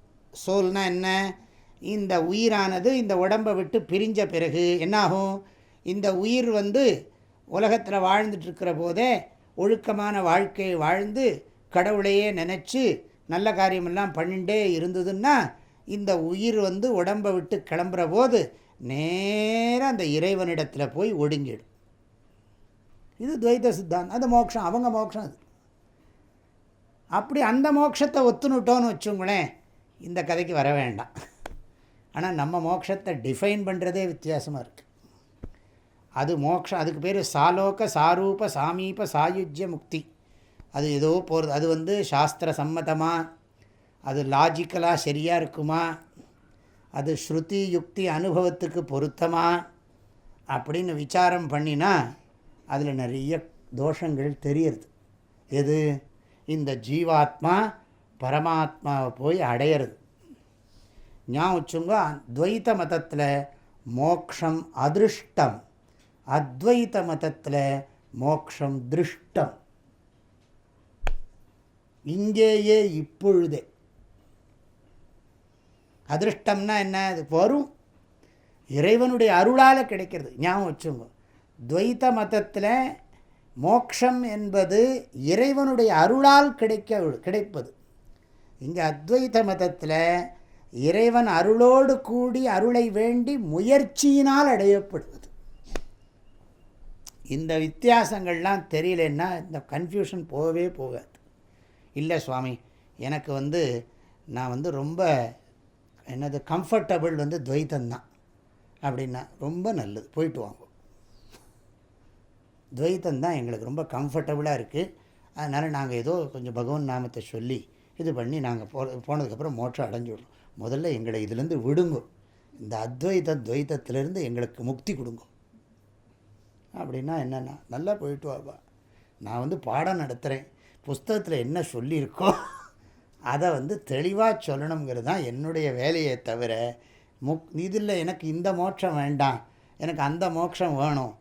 சோல்னால் என்ன? இந்த உயிரானது இந்த உடம்பை விட்டு பிரிஞ்ச பிறகு என்னாகும் இந்த உயிர் வந்து உலகத்தில் வாழ்ந்துட்டுருக்கிற போதே ஒழுக்கமான வாழ்க்கையை வாழ்ந்து கடவுளையே நினச்சி நல்ல காரியமெல்லாம் பண்ணிகிட்டே இருந்ததுன்னா இந்த உயிர் வந்து உடம்பை விட்டு கிளம்புற போது நேராக அந்த இறைவனிடத்தில் போய் ஒடுங்கிடும். இது துவைத சித்தாந்தம். அது மோட்சம். அவங்க மோட்சம் அது. அப்படி அந்த மோட்சத்தை ஒத்துணுட்டோன்னு வச்சுங்களேன் இந்த கதைக்கு வர வேண்டாம். ஆனால் நம்ம மோட்சத்தை டிஃபைன் பண்ணுறதே வித்தியாசமாக இருக்குது அது மோக்ஷம் அதுக்கு பேர் சாலோக சாரூப சாமீப சாயுஜ்ய முக்தி. அது ஏதோ போகிறது அது வந்து சாஸ்திர சம்மதமாக அது லாஜிக்கலாக சரியாக இருக்குமா? அது ஸ்ருதி யுக்தி அனுபவத்துக்கு பொருத்தமா? அப்படின்னு விசாரம் பண்ணினா அதில் நிறைய தோஷங்கள் தெரியறது. எது? இந்த ஜீவாத்மா பரமாத்மாவை போய் அடையிறது. ஞாபகம் வச்சுங்க துவைத்த மதத்தில் மோக்ஷம் அதிருஷ்டம். அத்வைத்த மதத்தில் மோக்ஷம் திருஷ்டம். இங்கேயே இப்பொழுதே. அதிருஷ்டம்னா என்ன? அது வரும். இறைவனுடைய அருளால் கிடைக்கிறது. ஞாபகம் வச்சுங்க துவைத்த மதத்தில் மோக்ஷம் என்பது இறைவனுடைய அருளால் கிடைக்க கிடைப்பது. இங்கே அத்வைத மதத்தில் இறைவன் அருளோடு கூடி அருளை வேண்டி முயற்சியினால் அடையப்படுவது. இந்த வித்தியாசங்கள்லாம் தெரியலன்னா இந்த கன்ஃபியூஷன் போகவே போகாது. இல்லை சுவாமி எனக்கு வந்து நான் வந்து ரொம்ப என்னது கம்ஃபர்டபுள் வந்து துவைத்தந்தான் அப்படின்னா ரொம்ப நல்லது. போயிட்டு வாங்க. துவைத்தந்தான் எங்களுக்கு ரொம்ப கம்ஃபர்டபுளாக இருக்குது அதனால் நாங்கள் ஏதோ கொஞ்சம் பகவான் நாமத்தை சொல்லி இது பண்ணி நாங்கள் போ போனதுக்கப்புறம் மோட்சம் அடைஞ்சு விடுறோம் முதல்ல எங்களை இதுலேருந்து விடுங்கோ. இந்த அத்வைத துவைத்தத்திலேருந்து எங்களுக்கு முக்தி கொடுங்க. அப்படின்னா என்னென்னா நல்லா போயிட்டு வாப்பா. நான் வந்து பாடம் நடத்துகிறேன் புஸ்தகத்தில் என்ன சொல்லியிருக்கோ அதை வந்து தெளிவாக சொல்லணுங்கிறது தான் என்னுடைய வேலையை தவிர முக் இதில் எனக்கு இந்த மோட்சம் வேண்டாம் எனக்கு அந்த மோட்சம் வேணும்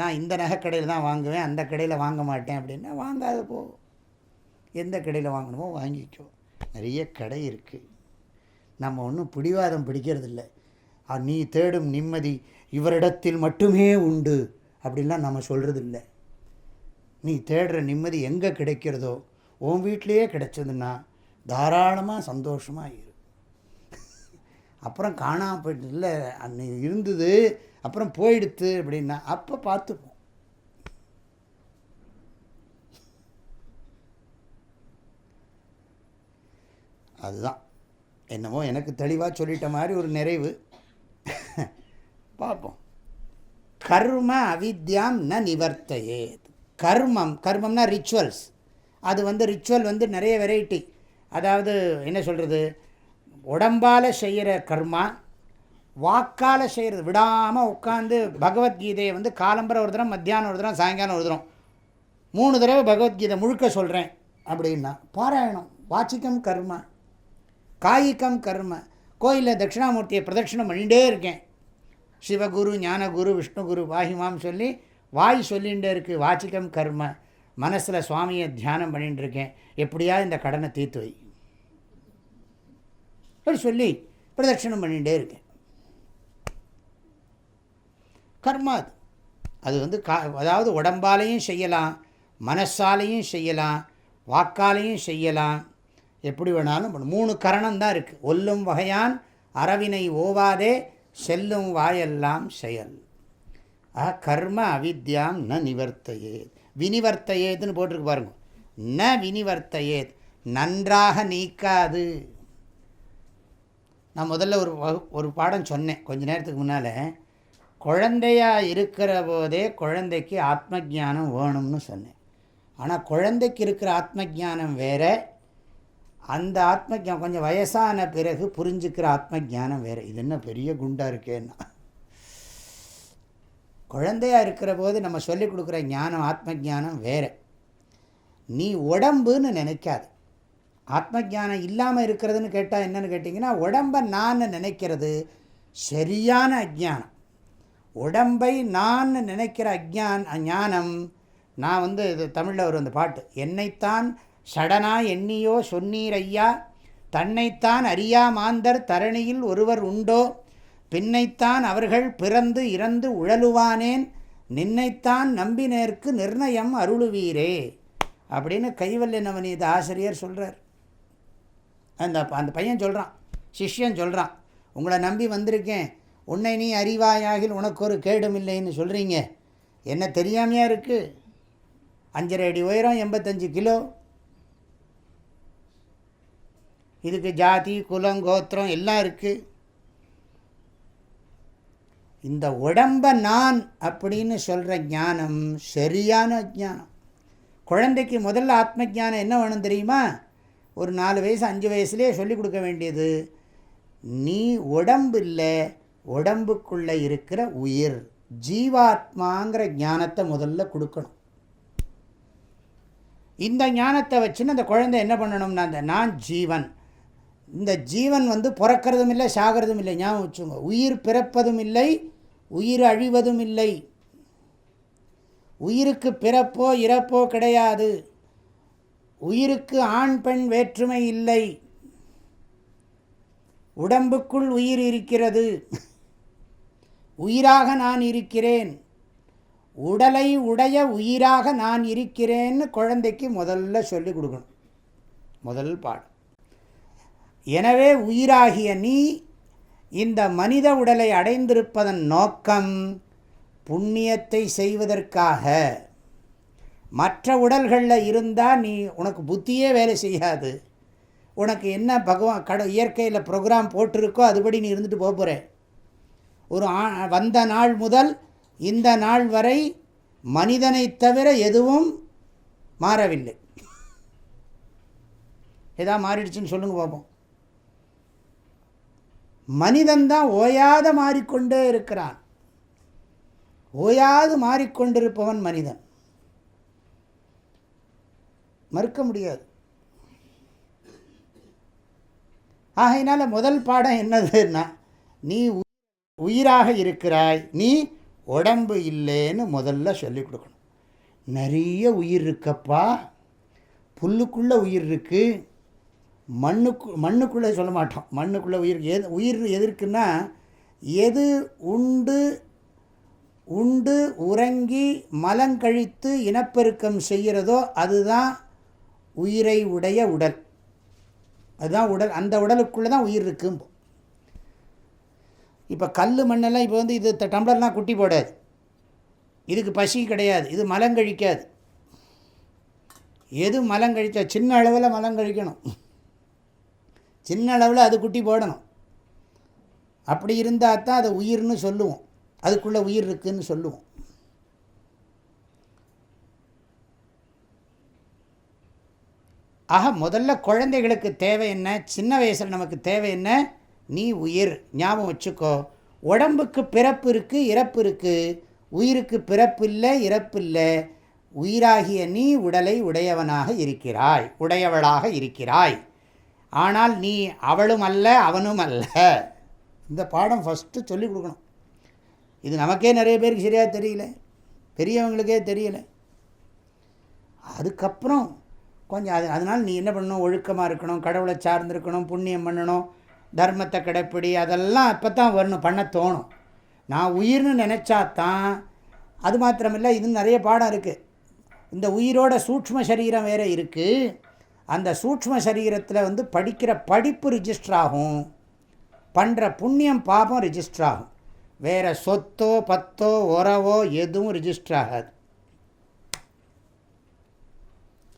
நான் இந்த நகைக்கடையில் தான் வாங்குவேன் அந்த கடையில் வாங்க மாட்டேன் அப்படின்னா வாங்காத போ. எந்த கடையில் வாங்கணுமோ வாங்கிக்கோ. நிறைய கடை இருக்குது நம்ம ஒன்றும் பிடிவாதம் பிடிக்கிறதில்ல. நீ தேடும் நிம்மதி இவரிடத்தில் மட்டுமே உண்டு அப்படின்லாம் நம்ம சொல்கிறது இல்லை நீ தேடுற நிம்மதி எங்கே கிடைக்கிறதோ உன் வீட்லேயே கிடைச்சதுன்னா தாராளமாக சந்தோஷமாக இரு. அப்புறம் காணாமல் போயிட்டு இல்லை அன்னைக்கு இருந்தது அப்புறம் போயிடுத்து அப்படின்னா அப்போ பார்த்துப்போம் அதுதான். என்னமோ எனக்கு தெளிவாக சொல்லிட்ட மாதிரி ஒரு நிறைவு. பார்ப்போம். கர்ம அவித்யாம் ந நிவர்த்தையே கர்மம். கர்மம்னா ரிச்சுவல்ஸ் அது வந்து ரிச்சுவல் வந்து நிறைய வெரைட்டி அதாவது என்ன சொல்கிறது உடம்பால் செய்கிற கர்மா வாக்கால் செய்கிறது விடாமல் உட்காந்து பகவத்கீதையை வந்து காலம்பரம் ஒரு தரம் மத்தியானம் ஒரு தரம் சாயங்காலம் ஒரு தரம். மூணு தடவை பகவத்கீதை முழுக்க சொல்கிறேன் அப்படின்னா பாராயணம் வாச்சிக்கம் கர்ம காய்கம் கர்ம. கோயிலில் தட்சிணாமூர்த்தியை பிரதட்சிணம் பண்ணிகிட்டே இருக்கேன். சிவகுரு ஞானகுரு விஷ்ணுகுரு வாஹிமாம் சொல்லி வாய் சொல்லிகிட்டே இருக்குது வாச்சிக்கம் கர்ம. மனசில் சுவாமியை தியானம் பண்ணிட்டு இருக்கேன் எப்படியா இந்த கடனை தீர்த்து வை. அப்படி சொல்லி பிரதட்சிணம் பண்ணிகிட்டே இருக்கேன். கர்மா அது. அது வந்து கா அதாவது உடம்பாலையும் செய்யலாம் மனசாலையும் செய்யலாம் வாக்காலையும் செய்யலாம். எப்படி வேணாலும் மூணு கரணம் தான் இருக்குது ஒல்லும் வகையான் அரவினை ஓவாதே செல்லும் வாயெல்லாம் செயல். ஆ கர்ம அவித்யாம் ந நிவர்த்தையேத். வினிவர்த்தையேதுன்னு போட்டிருக்கு பாருங்க. ந வினிவர்த்தையேத். நன்றாக நீக்காது. நான் முதல்ல ஒரு ஒரு பாடம் சொன்னேன் கொஞ்ச நேரத்துக்கு முன்னால். குழந்தையாக இருக்கிற போதே குழந்தைக்கு ஆத்ம ஜானம் வேணும்னு சொன்னேன். ஆனால் குழந்தைக்கு இருக்கிற ஆத்ம ஜானம் வேறு. அந்த ஆத்ம ஜானம் கொஞ்சம் வயசான பிறகு புரிஞ்சுக்கிற ஆத்ம ஜானம் வேறு. இது என்ன பெரிய குண்டாக இருக்கேன்னா. குழந்தையாக இருக்கிற போது நம்ம சொல்லிக் கொடுக்குற ஞானம் ஆத்ம ஜானம் வேறு. நீ உடம்புன்னு நினைக்காது. ஆத்ம ஜானம் இல்லாமல் இருக்கிறதுன்னு கேட்டால் என்னென்னு கேட்டிங்கன்னா உடம்பை நான் நினைக்கிறது சரியான அஜானம் உடம்பை நான் நினைக்கிற அஜான் ஞானம் நான் வந்து இது தமிழில் ஒரு அந்த பாட்டு என்னைத்தான் சடனா எண்ணியோ சொன்னீர் ஐயா தன்னைத்தான் அறியா மாந்தர் தரணியில் ஒருவர் உண்டோ பின்னைத்தான் அவர்கள் பிறந்து இறந்து உழலுவானேன் நின்னைத்தான் நம்பினேற்கு நிர்ணயம் அருளுவீரே அப்படின்னு கைவல்ய நவநீத ஆசிரியர் சொல்கிறார் அந்த அந்த பையன் சொல்கிறான் சிஷ்யன் சொல்கிறான் உங்களை நம்பி வந்திருக்கேன் உன்னை நீ அறிவாயாகில் உனக்கு ஒரு கேடும் இல்லைன்னு சொல்கிறீங்க என்ன தெரியாமையாக இருக்குது அஞ்சரை அடி உயரம் எண்பத்தஞ்சு கிலோ. இதுக்கு ஜாதி குலம் கோத்திரம் எல்லாம் இருக்குது இந்த உடம்பை நான் அப்படின்னு சொல்கிற ஞானம் சரியான ஞானம். குழந்தைக்கு முதல்ல ஆத்ம ஜானம் என்ன வேணும் தெரியுமா? ஒரு நாலு வயசு அஞ்சு வயசுலேயே சொல்லிக் கொடுக்க வேண்டியது. நீ உடம்பு இல்லை உடம்புக்குள்ளே இருக்கிற உயிர் ஜீவாத்மாங்கிற ஞானத்தை முதல்ல கொடுக்கணும். இந்த ஞானத்தை வச்சுன்னு அந்த குழந்தை என்ன பண்ணணும்னா அந்த நான் ஜீவன். இந்த ஜீவன் வந்து பிறக்கிறதும் இல்லை சாகிறதும் இல்லை ஞாபகம் வச்சுங்க உயிர் பிறப்பதும் இல்லை உயிர் அழிவதும் இல்லை உயிருக்கு பிறப்போ இறப்போ கிடையாது. உயிருக்கு ஆண் பெண் வேற்றுமை இல்லை. உடம்புக்குள் உயிர் இருக்கிறது. உயிராக நான் இருக்கிறேன். உடலை உடைய உயிராக நான் இருக்கிறேன்னு குழந்தைக்கு முதல்ல சொல்லிக் கொடுக்கணும். முதல் பாடம். எனவே உயிராகிய நீ இந்த மனித உடலை அடைந்திருப்பதன் நோக்கம் புண்ணியத்தை செய்வதற்காக. மற்ற உடல்களில் இருந்தால் நீ உனக்கு புத்தியே வேலை செய்யாது. உனக்கு என்ன பகவான் கட இயற்கையில் ப்ரோக்ராம் போட்டிருக்கோ அதுபடி நீ இருந்துட்டு போக போகிற ஒரு வந்த நாள் முதல் இந்த நாள் வரை மனிதனை தவிர எதுவும் மாறவில்லை. எதா மாறிடுச்சுன்னு சொல்லுங்கள் பார்ப்போம் மனிதன்தான் ஓயாத மாறிக்கொண்டே இருக்கிறான். ஓயாது மாறிக்கொண்டிருப்பவன் மனிதன். மறுக்க முடியாது. ஆகையினால் முதல் பாடம் என்னதுன்னா நீ உயிராக இருக்கிறாய் நீ உடம்பு இல்லைன்னு முதல்ல சொல்லி கொடுக்கணும். நிறைய உயிர் இருக்கப்பா. புல்லுக்குள்ளே உயிர் இருக்குது மண்ணுக்கு மண்ணுக்குள்ளே சொல்ல மாட்டோம். மண்ணுக்குள்ளே உயிர் எது உயிர் எதற்குன்னா எது உண்டு உண்டு உறங்கி மலங்கழித்து இனப்பெருக்கம் செய்கிறதோ அதுதான் உயிரை உடைய உடல். அதுதான் உடல் அந்த உடலுக்குள்ளே தான் உயிர் இருக்கும் இப்போ கல் மண்ணெல்லாம் இப்போ வந்து இது டம்ளர்லாம் குட்டி போடாது. இதுக்கு பசி கிடையாது. இது மலங்கழிக்காது எது மலங்கழிச்சா சின்ன அளவில் மலங்கழிக்கணும் சின்ன அளவில் அது குட்டி போடணும். அப்படி இருந்தால் தான் அதை உயிர்னு சொல்லுவோம். அதுக்குள்ளே உயிர் இருக்குதுன்னு சொல்லுவோம். ஆக முதல்ல குழந்தைகளுக்கு தேவை என்ன? சின்ன வயசில் நமக்கு தேவை என்ன? நீ உயிர். ஞாபகம் வச்சுக்கோ. உடம்புக்கு பிறப்பு இருக்குது இறப்பு இருக்குது உயிருக்கு பிறப்பு இல்லை இறப்பு இல்லை. உயிராகிய நீ உடலை உடையவனாக இருக்கிறாய். உடையவளாக இருக்கிறாய். ஆனால் நீ அவளும் அல்ல அவனும் அல்ல. இந்த பாடம் ஃபஸ்ட்டு சொல்லிக் கொடுக்கணும். இது நமக்கே நிறைய பேருக்கு சரியாக தெரியல. பெரியவங்களுக்கே தெரியல. அதுக்கப்புறம் கொஞ்சம் அது அதனால் நீ என்ன பண்ணணும்? ஒழுக்கமாக இருக்கணும் கடவுளை சார்ந்திருக்கணும் புண்ணியம் பண்ணணும் தர்மத்தை கடைப்பிடி அதெல்லாம் அப்போ தான் வரணும் பண்ண தோணும். நான் உயிர்னு நினச்சா தான் அது மாத்திரமில்லை இது நிறைய பாடம் இருக்குது இந்த உயிரோட சூக்ஷ்ம சரீரம் வேறு இருக்குது அந்த சூக்ஷ்ம சரீரத்தில் வந்து படிக்கிற படிப்பு ரிஜிஸ்டர் ஆகும். பண்ணுற புண்ணியம் பாபம் ரிஜிஸ்டர் ஆகும். வேறு சொத்தோ பத்தோ உறவோ எதுவும் ரிஜிஸ்டர் ஆகாது.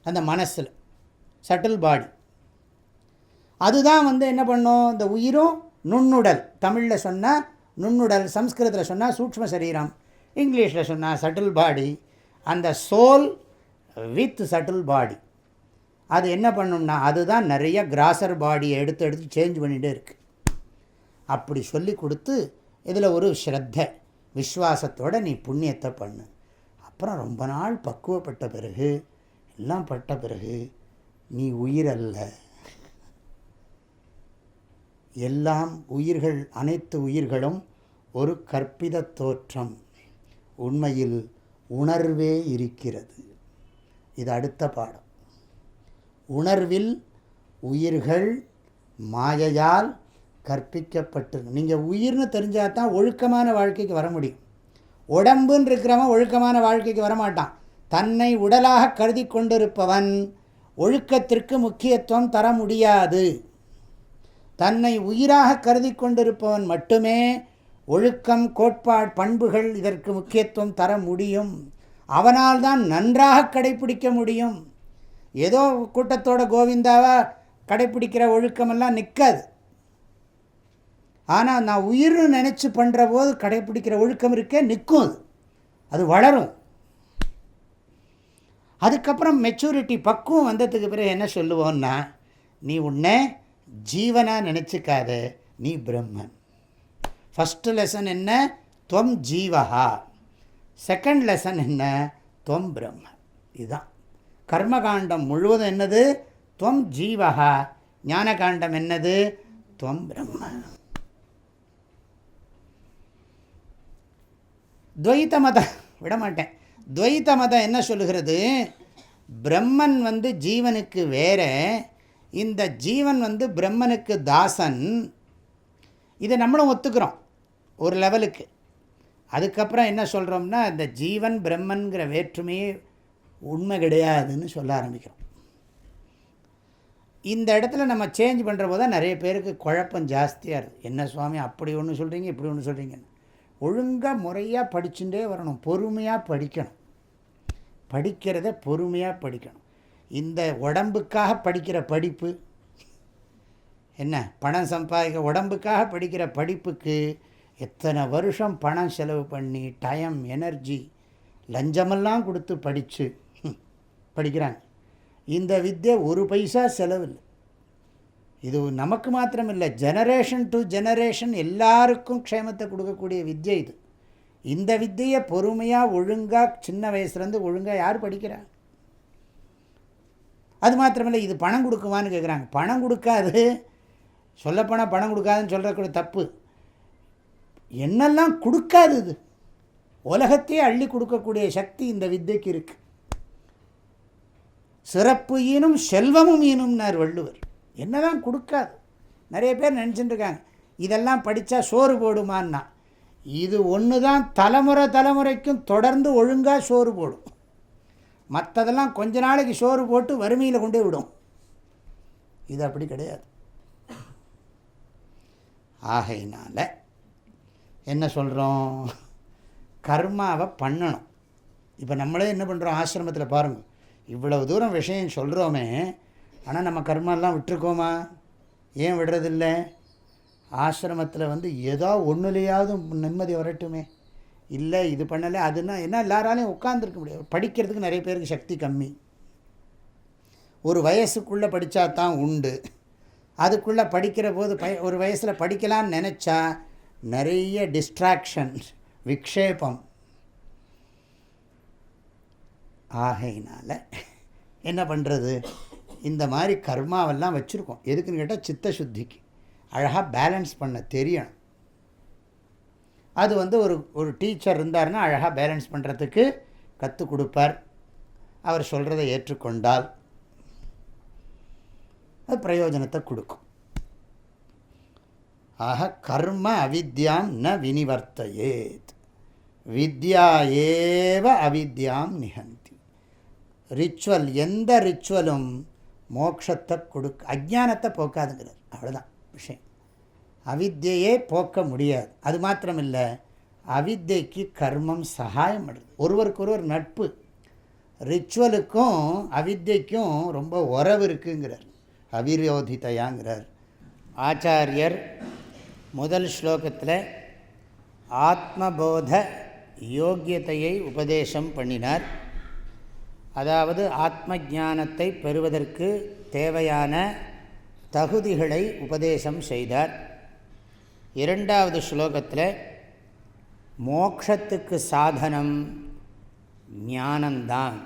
அந்த மனசில் சட்டில் பாடி அதுதான் வந்து என்ன பண்ணும்? இந்த உயிரும் நுண்ணுடல். தமிழில் சொன்னால் நுண்ணுடல் சம்ஸ்கிருதத்தில் சொன்னால் சூக்ஷ்ம சரீரம். இங்கிலீஷில் சொன்னால் சட்டில் பாடி அந்த சோல் வித் சட்டில் பாடி அது என்ன பண்ணும்னா அதுதான் நிறைய கிராசர் பாடியை எடுத்து எடுத்து சேஞ்ச் பண்ணிகிட்டே இருக்குது அப்படி சொல்லி கொடுத்து இதில் ஒரு ஸ்ரத்த விஸ்வாசத்தோடு நீ புண்ணியத்தை பண்ணு. அப்புறம் ரொம்ப நாள் பக்குவப்பட்ட பிறகு எல்லாம் பட்ட பிறகு நீ உயிரல்ல. எல்லாம் உயிர்கள் அனைத்து உயிர்களும் ஒரு கற்பித தோற்றம். உண்மையில் உணர்வே இருக்கிறது. இது அடுத்த பாடம். உணர்வில் உயிர்கள் மாயையால் கற்பிக்கப்பட்டு நீங்கள் உயிர்னு தெரிஞ்சால் தான் ஒழுக்கமான வாழ்க்கைக்கு வர முடியும். உடம்புன்னு இருக்கிறவன் ஒழுக்கமான வாழ்க்கைக்கு வரமாட்டான். தன்னை உடலாக கருதி கொண்டிருப்பவன் ஒழுக்கத்திற்கு முக்கியத்துவம் தர முடியாது. தன்னை உயிராக கருதி கொண்டிருப்பவன் மட்டுமே ஒழுக்கம் கோட்பாடு பண்புகள் இதற்கு முக்கியத்துவம் தர முடியும். அவனால் தான் நன்றாக கடைபிடிக்க முடியும். ஏதோ கூட்டத்தோட கோவிந்தாவாக கடைப்பிடிக்கிற ஒழுக்கமெல்லாம் நிற்காது ஆனால் நான் உயிர்னு நினச்சி பண்ணுற போது கடைப்பிடிக்கிற ஒழுக்கம் இருக்கே நிற்கும் அது. அது வளரும். அதுக்கப்புறம் மெச்சூரிட்டி பக்குவம் வந்ததுக்கு பிறகு என்ன சொல்லுவோன்னா நீ உன்னை ஜீவனாக நினச்சிக்காத நீ பிரம்மன். ஃபஸ்ட்டு லெசன் என்ன? துவம் ஜீவஹா. செகண்ட் லெசன் என்ன? துவம் பிரம்ம இதுதான். கர்மகாண்டம் முழுவதும் என்னது? துவம் ஜீவகா ஞானகாண்டம் என்னது? துவம் பிரம்ம. துவைத்த மதம். விட மாட்டேன் துவைத்த மதம் என்ன சொல்லுகிறது? பிரம்மன் வந்து ஜீவனுக்கு வேறு. இந்த ஜீவன் வந்து பிரம்மனுக்கு தாசன். இதை நம்மளும் ஒத்துக்கிறோம். ஒரு லெவலுக்கு. அதுக்கப்புறம் என்ன சொல்கிறோம்னா இந்த ஜீவன் பிரம்மன்கிற வேற்றுமையை உண்மை கிடையாதுன்னு சொல்ல ஆரம்பிக்கிறோம். இந்த இடத்துல நம்ம சேஞ்ச் பண்ணுற போது தான் நிறைய பேருக்கு குழப்பம் ஜாஸ்தியாக இருக்குது என்ன சுவாமி அப்படி ஒன்று சொல்கிறீங்க இப்படி ஒன்று சொல்கிறீங்கன்னு ஒழுங்காக முறையாக படிச்சுட்டே வரணும். பொறுமையாக படிக்கணும். படிக்கிறத பொறுமையாக படிக்கணும். இந்த உடம்புக்காக படிக்கிற படிப்பு என்ன? பணம் சம்பாதிக்க உடம்புக்காக படிக்கிற படிப்புக்கு எத்தனை வருஷம் பணம் செலவு பண்ணி டைம் எனர்ஜி லஞ்சமெல்லாம் கொடுத்து படித்து படிக்கிறாங்க. இந்த வித்தியை ஒரு பைசா செலவில்லை. இது நமக்கு மாத்திரம் இல்லை ஜெனரேஷன் டு ஜெனரேஷன் எல்லாருக்கும் க்ஷேமத்தை கொடுக்கக்கூடிய வித்யை இது. இந்த வித்தியை பொறுமையாக ஒழுங்காக சின்ன வயசுலேருந்து ஒழுங்காக யார் படிக்கிறாங்க? அது மாத்திரமில்லை இது பணம் கொடுக்குமான்னு கேட்குறாங்க பணம் கொடுக்காது. சொல்லப்போனால் பணம் கொடுக்காதுன்னு சொல்கிறக்கூடிய தப்பு. என்னெல்லாம் கொடுக்காது இது? உலகத்தையே அள்ளி கொடுக்கக்கூடிய சக்தி இந்த வித்தைக்கு இருக்குது சிறப்பு ஈனும் செல்வமும் ஈனும்னார் வள்ளுவர். என்னதான் கொடுக்காது. நிறைய பேர் நினச்சிட்டுருக்காங்க. இதெல்லாம் படித்தா சோறு போடுமான்னா. இது ஒன்று தான் தலைமுறை தலைமுறைக்கும் தொடர்ந்து ஒழுங்காக சோறு போடும். மற்றதெல்லாம் கொஞ்ச நாளைக்கு சோறு போட்டு வறுமையில் கொண்டு விடும். இது அப்படி கிடையாது. ஆகையினால் என்ன சொல்கிறோம் கர்மாவை பண்ணணும். இப்போ நம்மளே என்ன பண்ணுறோம் ஆசிரமத்தில் பாருங்கள் இவ்வளவு தூரம் விஷயம் சொல்கிறோமே ஆனால் நம்ம கர்மெல்லாம் விட்டுருக்கோமா? ஏன் விடுறதில்லை? ஆசிரமத்தில் வந்து ஏதோ ஒன்றுலையாவது நிம்மதி வரட்டுமே. இல்லை இது பண்ணலை அதுனா என்ன? எல்லாராலையும் உட்காந்துருக்க முடியாது. படிக்கிறதுக்கு நிறைய பேருக்கு சக்தி கம்மி. ஒரு வயசுக்குள்ளே படித்தா தான் உண்டு. அதுக்குள்ளே படிக்கிற போது ப ஒரு வயசில் படிக்கலான்னு நினச்சா நிறைய டிஸ்ட்ராக்ஷன் விக்ஷேபம். ஆகையினால் என்ன பண்ணுறது இந்த மாதிரி கர்மாவெல்லாம் வச்சுருக்கோம். எதுக்குன்னு கேட்டால் சித்த சுத்திக்கு. அழகாக பேலன்ஸ் பண்ண தெரியணும். அது வந்து ஒரு ஒரு டீச்சர் இருந்தார்னா அழகாக பேலன்ஸ் பண்ணுறதுக்கு கற்றுக் கொடுப்பார். அவர் சொல்கிறத ஏற்றுக்கொண்டால் அது பிரயோஜனத்தை கொடுக்கும். ஆக கர்ம அவித்யாம் ந வினிவர்த்தையேத். வித்யா ஏவ அவித்யாம் நிகன். ரிச்சுவல் எந்த ரிச்சுவலும் மோட்சத்தை கொடுக்க அஜானத்தை போக்காதுங்கிறார். அவ்வளோதான் விஷயம். அவித்தியையே போக்க முடியாது. அது மாத்திரமில்லை அவித்தைக்கு கர்மம் சகாயம் பண்ணுறது ஒருவருக்கொருவர் நட்பு. ரிச்சுவலுக்கும் அவித்தைக்கும் ரொம்ப உறவு இருக்குங்கிறார். அவிரோதிதையாங்கிறார். ஆச்சாரியர் முதல் ஸ்லோகத்தில் ஆத்மபோத யோக்கியத்தையை உபதேசம் பண்ணினார். அதாவது ஆத்ம ஜானத்தை பெறுவதற்கு தேவையான தகுதிகளை உபதேசம் செய்தார். இரண்டாவது ஸ்லோகத்தில் மோக்ஷத்துக்கு சாதனம் ஞானந்தான்.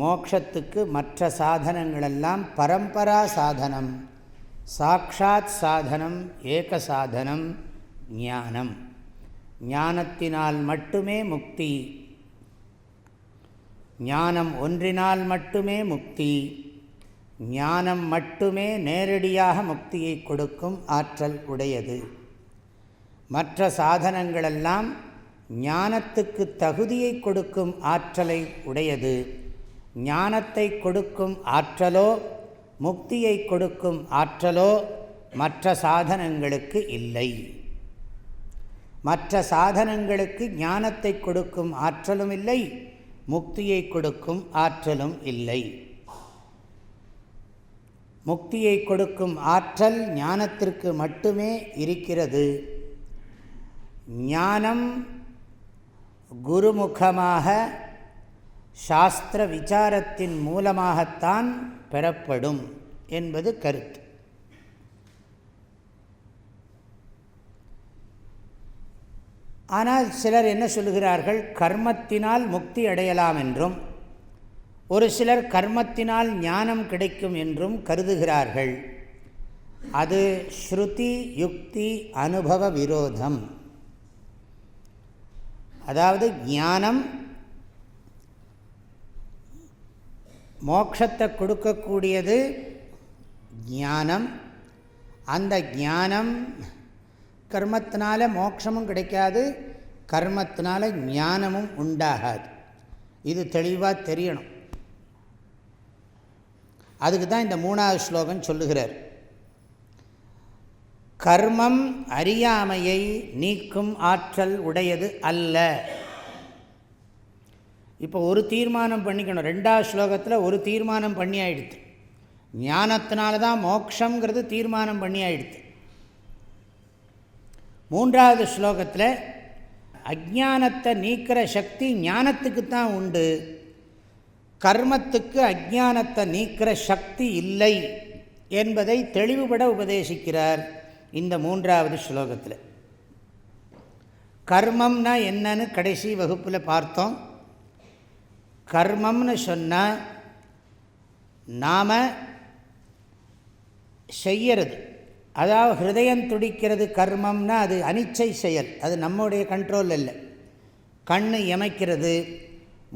மோக்ஷத்துக்கு மற்ற சாதனங்களெல்லாம் பரம்பரா சாதனம் சாட்சாத் சாதனம் ஏக சாதனம் ஞானம். ஞானத்தினால் மட்டுமே முக்தி ஞானம் ஒன்றினால் மட்டுமே முக்தி. ஞானம் மட்டுமே நேரடியாக முக்தியை கொடுக்கும் ஆற்றல் உடையது. மற்ற சாதனங்களெல்லாம் ஞானத்துக்கு தகுதியை கொடுக்கும் ஆற்றலை உடையது. ஞானத்தை கொடுக்கும் ஆற்றலோ முக்தியை கொடுக்கும் ஆற்றலோ மற்ற சாதனங்களுக்கு இல்லை. மற்ற சாதனங்களுக்கு ஞானத்தை கொடுக்கும் ஆற்றலும் இல்லை. முக்தியை கொடுக்கும் ஆற்றலும் இல்லை. முக்தியை கொடுக்கும் ஆற்றல் ஞானத்திற்கு மட்டுமே இருக்கிறது. ஞானம் குருமுகமாக சாஸ்திர விசாரத்தின் மூலமாகத்தான் பெறப்படும் என்பது கருத்து. ஆனால் சிலர் என்ன சொல்கிறார்கள் கர்மத்தினால் முக்தி அடையலாம் என்றும் ஒரு சிலர் கர்மத்தினால் ஞானம் கிடைக்கும் என்றும் கருதுகிறார்கள். அது ஸ்ருதி யுக்தி அனுபவ விரோதம். அதாவது ஞானம் மோட்சத்தை கொடுக்கக்கூடியது ஞானம். அந்த ஞானம் கர்மத்தினால மோட்சமும் கிடைக்காது கர்மத்தினால ஞானமும் உண்டாகாது. இது தெளிவாக தெரியணும். அதுக்கு தான் இந்த மூணாவது ஸ்லோகம் சொல்லுகிறார். கர்மம் அறியாமையை நீக்கும் ஆற்றல் உடையது அல்ல. இப்போ ஒரு தீர்மானம் பண்ணிக்கணும். ரெண்டாவது ஸ்லோகத்தில் ஒரு தீர்மானம் பண்ணி ஆயிடுத்து ஞானத்தினால தான் மோக்ஷங்கிறது தீர்மானம் பண்ணி ஆயிடுத்து மூன்றாவது ஸ்லோகத்தில் அஜானத்தை நீக்கிற சக்தி ஞானத்துக்கு தான் உண்டு. கர்மத்துக்கு அஜானத்தை நீக்கிற சக்தி இல்லை என்பதை தெளிவுபட உபதேசிக்கிறார் இந்த மூன்றாவது ஸ்லோகத்தில். கர்மம்னா என்னன்னு கடைசி வகுப்பில் பார்த்தோம். கர்மம்னு சொன்னால் நாம் செய்யறது. அதாவது ஹிருதயம் துடிக்கிறது கர்மம்னா அது அனிச்சை செயல். அது நம்முடைய கண்ட்ரோல் இல்லை கண் எமைக்கிறது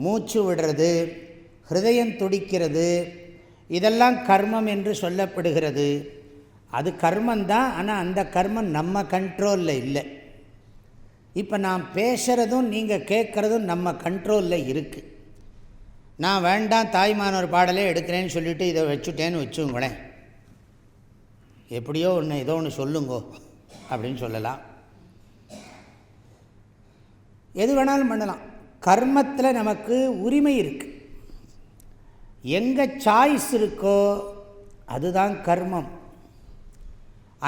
மூச்சு விடுறது ஹிருதயம் துடிக்கிறது இதெல்லாம் கர்மம் என்று சொல்லப்படுகிறது. அது கர்மந்தான் ஆனால் அந்த கர்மம் நம்ம கண்ட்ரோலில் இல்லை. இப்போ நான் பேசுகிறதும் நீங்கள் கேட்குறதும் நம்ம கண்ட்ரோலில் இருக்குது நான் வேண்டாம் தாய்மானோர் பாடலே எடுக்கிறேன்னு சொல்லிவிட்டு இதை வச்சுட்டேன்னு வச்சுங்களேன். எப்படியோ ஒன்று ஏதோ ஒன்று சொல்லுங்கோ அப்படின்னு சொல்லலாம். எது வேணாலும் பண்ணலாம். கர்மத்தில் நமக்கு உரிமை இருக்குது எங்கே சாய்ஸ் இருக்கோ அதுதான் கர்மம்.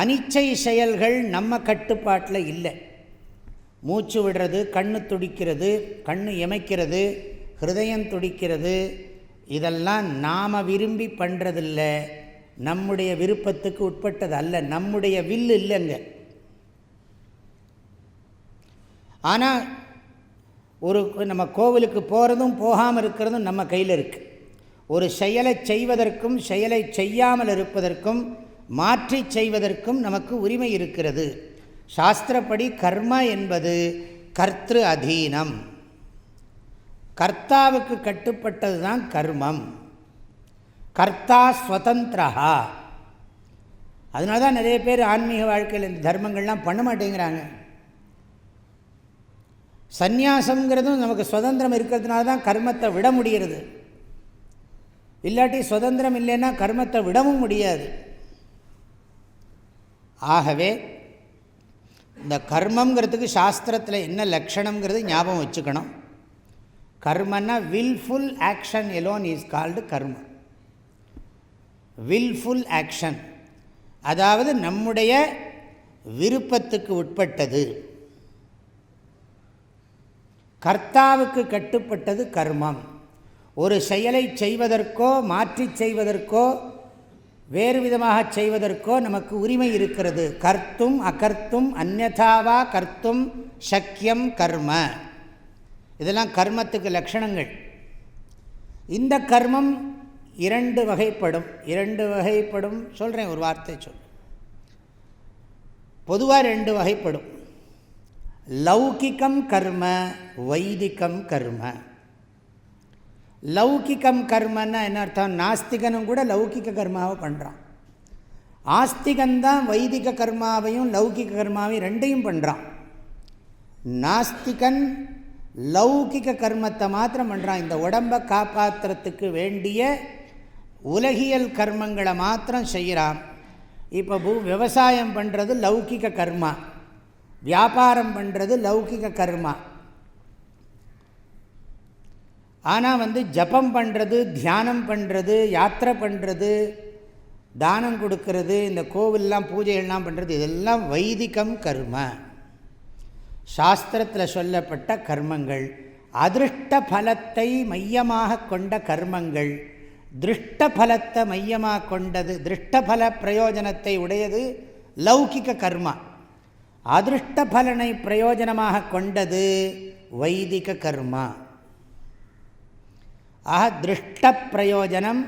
அனிச்சை செயல்கள் நம்ம கட்டுப்பாட்டில் இல்லை. மூச்சு விடுறது கண்ணு துடிக்கிறது கண்ணு எமைக்கிறது ஹிருதயம் துடிக்கிறது இதெல்லாம் நாம் விரும்பி பண்ணுறதில்ல நம்முடைய விருப்பத்துக்கு உட்பட்டது அல்ல நம்முடைய வில்லு இல்லைங்க. ஆனால் ஒரு நம்ம கோவிலுக்கு போகிறதும் போகாமல் இருக்கிறதும் நம்ம கையில் இருக்குது ஒரு செயலை செய்வதற்கும் செயலை செய்யாமல் இருப்பதற்கும் மாற்றி செய்வதற்கும் நமக்கு உரிமை இருக்கிறது. சாஸ்திரப்படி கர்மா என்பது கர்த்திரு அதீனம். கர்த்தாவுக்கு கட்டுப்பட்டது தான் கர்மம். கர்த்தா ஸ்வதந்திரா அதனால தான் நிறைய பேர் ஆன்மீக வாழ்க்கையில் இந்த தர்மங்கள்லாம் பண்ண மாட்டேங்கிறாங்க. சந்நியாசங்கிறதும் நமக்கு சுதந்திரம் இருக்கிறதுனால தான் கர்மத்தை விட முடிகிறது. இல்லாட்டி சுதந்திரம் இல்லைன்னா கர்மத்தை விடவும் முடியாது. ஆகவே இந்த கர்மங்கிறதுக்கு சாஸ்திரத்தில் என்ன லக்ஷணங்கிறது ஞாபகம் வச்சுக்கணும். கர்மன்னா willful action alone is called கர்மம். வில்ஃபுல் ஆக்ஷன் அதாவது நம்முடைய விருப்பத்துக்கு உட்பட்டது. கர்த்தாவுக்கு கட்டுப்பட்டது கர்மம். ஒரு செயலை செய்வதற்கோ மாற்றி செய்வதற்கோ வேறு விதமாக செய்வதற்கோ நமக்கு உரிமை இருக்கிறது. கர்த்தும் அகர்த்தும் அந்நதாவா கர்த்தும் சக்கியம் கர்ம. இதெல்லாம் கர்மத்துக்கு லட்சணங்கள். இந்த கர்மம் இரண்டு வகைப்படும் இரண்டு வகைப்படும் சொல்கிறேன் ஒரு வார்த்தை சொல். பொதுவாக ரெண்டு வகைப்படும். லௌகிக்கம் கர்ம வைதிகம் கர்ம. லௌகிக்கம் கர்மன்னா என்ன அர்த்தம்? நாஸ்திகனும் கூட லௌகிக கர்மாவை பண்ணுறான் ஆஸ்திகன்தான் வைதிக கர்மாவையும் லௌகிக கர்மாவையும் ரெண்டையும் பண்ணுறான் நாஸ்திகன் லௌகிக கர்மத்தை மாத்திரம் பண்ணுறான் இந்த உடம்பை காப்பாற்றுறதுக்கு வேண்டிய உலகியல் கர்மங்களை மாத்திரம் செய்கிறான். இப்போ பூ விவசாயம் பண்ணுறது லௌகிக கர்மா. வியாபாரம் பண்ணுறது லௌகிக கர்மா. ஆனால் வந்து ஜபம் பண்ணுறது தியானம் பண்ணுறது யாத்திரை பண்ணுறது தானம் கொடுக்கறது இந்த கோவிலெலாம் பூஜைகள்லாம் பண்ணுறது இதெல்லாம் வைதிகம் கர்ம. சாஸ்திரத்தில் சொல்லப்பட்ட கர்மங்கள் அதிருஷ்ட பலத்தை மையமாக கொண்ட கர்மங்கள். திருஷ்டபலத்தை மையமாக கொண்டது திருஷ்டபல பிரயோஜனத்தை உடையது லௌகிக கர்மா. அதிருஷ்ட பலனை பிரயோஜனமாக கொண்டது வைதிக கர்மா. ஆக திருஷ்ட பிரயோஜனம்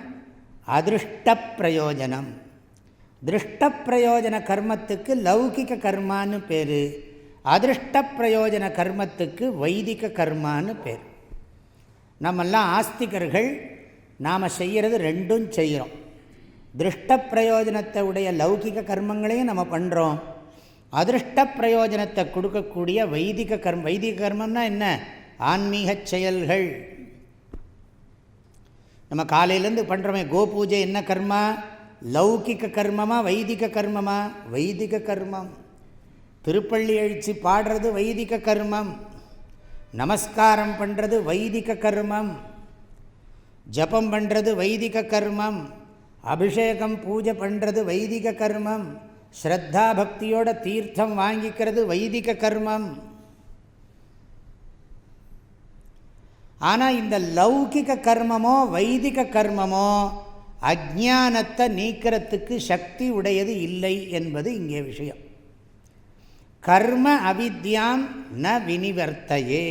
அதிருஷ்ட பிரயோஜனம் திருஷ்ட பிரயோஜன கர்மத்துக்கு லௌகிக கர்மான்னு பேர். அதிருஷ்ட பிரயோஜன கர்மத்துக்கு வைதிக கர்மான்னு பேர். நம்மெல்லாம் ஆஸ்திகர்கள் நாம் செய்கிறது ரெண்டும் செய்கிறோம் திருஷ்ட பிரயோஜனத்தை உடைய லௌகிக கர்மங்களையும் நம்ம பண்ணுறோம் அதிருஷ்ட பிரயோஜனத்தை கொடுக்கக்கூடிய வைதிக கர்ம வைதிக கர்மம்னா என்ன? ஆன்மீக செயல்கள். நம்ம காலையிலேருந்து பண்ணுறோமே கோபூஜை என்ன கர்மா? லௌகிக்க கர்மமா வைதிக கர்மமா? வைதிக கர்மம். திருப்பள்ளி எழுச்சி பாடுறது வைதிக கர்மம். நமஸ்காரம் பண்ணுறது வைதிக கர்மம். ஜபம் பண்ணுறது வைதிக கர்மம். அபிஷேகம் பூஜை பண்ணுறது வைதிக கர்மம். ஸ்ரத்தா பக்தியோட தீர்த்தம் வாங்கிக்கிறது வைதிக கர்மம். ஆனால் இந்த லௌகிக கர்மமோ வைதிக கர்மமோ அஜானத்தை நீக்கிறதுக்கு சக்தி உடையது இல்லை என்பது இங்கே விஷயம். கர்ம அவித்யாம் ந வினிவர்த்தையே.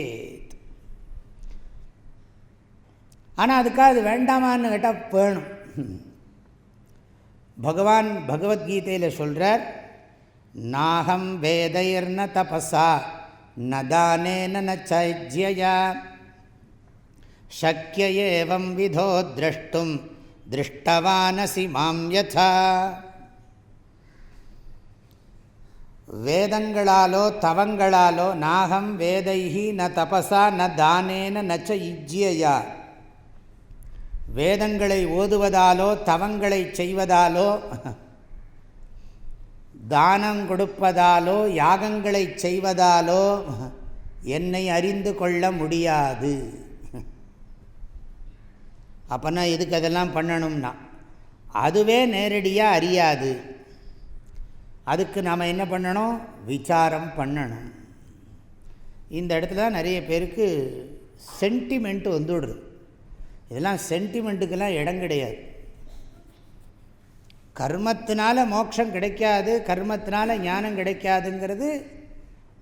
ஆனால் அதுக்காக அது வேண்டாமான்னு கேட்டால் வேணும். பகவான் பகவத்கீதையில் சொல்கிறார் நாகம் வேதைர்ன தபசா நதானேன ந சக்கிய ஏவம் விதோ திரஷ்டும் திருஷ்டவானசி மாம் யதா. வேதங்களாலோ தவங்களாலோ நாகம் வேதைஹி ந தபசா ந தானேன நச்ச இஜ்யயா வேதங்களை ஓதுவதாலோ தவங்களை செய்வதாலோ தானம் கொடுப்பதாலோ யாகங்களை செய்வதாலோ என்னை அறிந்து கொள்ள முடியாது. அப்போனா எதுக்கு அதெல்லாம் பண்ணணும்னா அதுவே நேரடியாக அறியாது. அதுக்கு நாம் என்ன பண்ணணும்? விசாரம் பண்ணணும். இந்த இடத்துல தான் நிறைய பேருக்கு சென்டிமெண்ட் வந்துவிடுது இதெல்லாம் சென்டிமெண்ட்டுக்கெல்லாம் இடம் கிடையாது. கர்மத்தினால மோட்சம் கிடைக்காது கர்மத்தினால ஞானம் கிடைக்காதுங்கிறது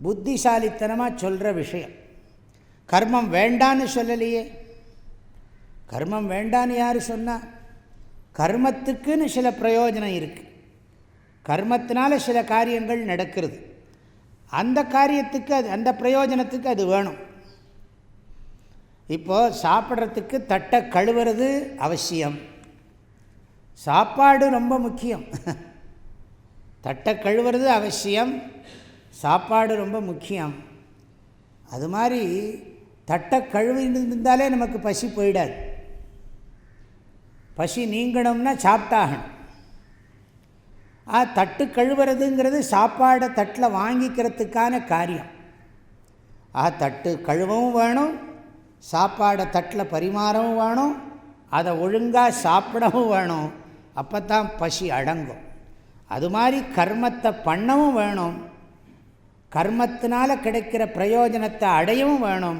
புத்திசாலித்தனமாக சொல்கிற விஷயம். கர்மம் வேண்டான்னு சொல்லலையே. கர்மம் வேண்டான்னு யார் சொன்னால் கர்மத்துக்குன்னு சில பிரயோஜனம் இருக்குது கர்மத்தினால சில காரியங்கள் நடக்கிறது. அந்த காரியத்துக்கு அது அந்த பிரயோஜனத்துக்கு அது வேணும். இப்போது சாப்பிட்றதுக்கு தட்டை கழுவுறது அவசியம். சாப்பாடு ரொம்ப முக்கியம். தட்டை கழுவுறது அவசியம். சாப்பாடு ரொம்ப முக்கியம். அது மாதிரி தட்டை கழுவி இருந்தாலே நமக்கு பசி போயிடாது. பசி நீங்கணும்னா சாப்பிட்டாகணும். ஆ தட்டு கழுவுறதுங்கிறது சாப்பாடை தட்டில் வாங்கிக்கிறதுக்கான காரியம். ஆ தட்டு கழுவவும் வேணும் சாப்பாடை தட்டில் பரிமாறவும் வேணும் அதை ஒழுங்காக சாப்பிடவும் வேணும். அப்போ தான் பசி அடங்கும். அது மாதிரி கர்மத்தை பண்ணவும் வேணும். கர்மத்தினால் கிடைக்கிற பிரயோஜனத்தை அடையவும் வேணும்.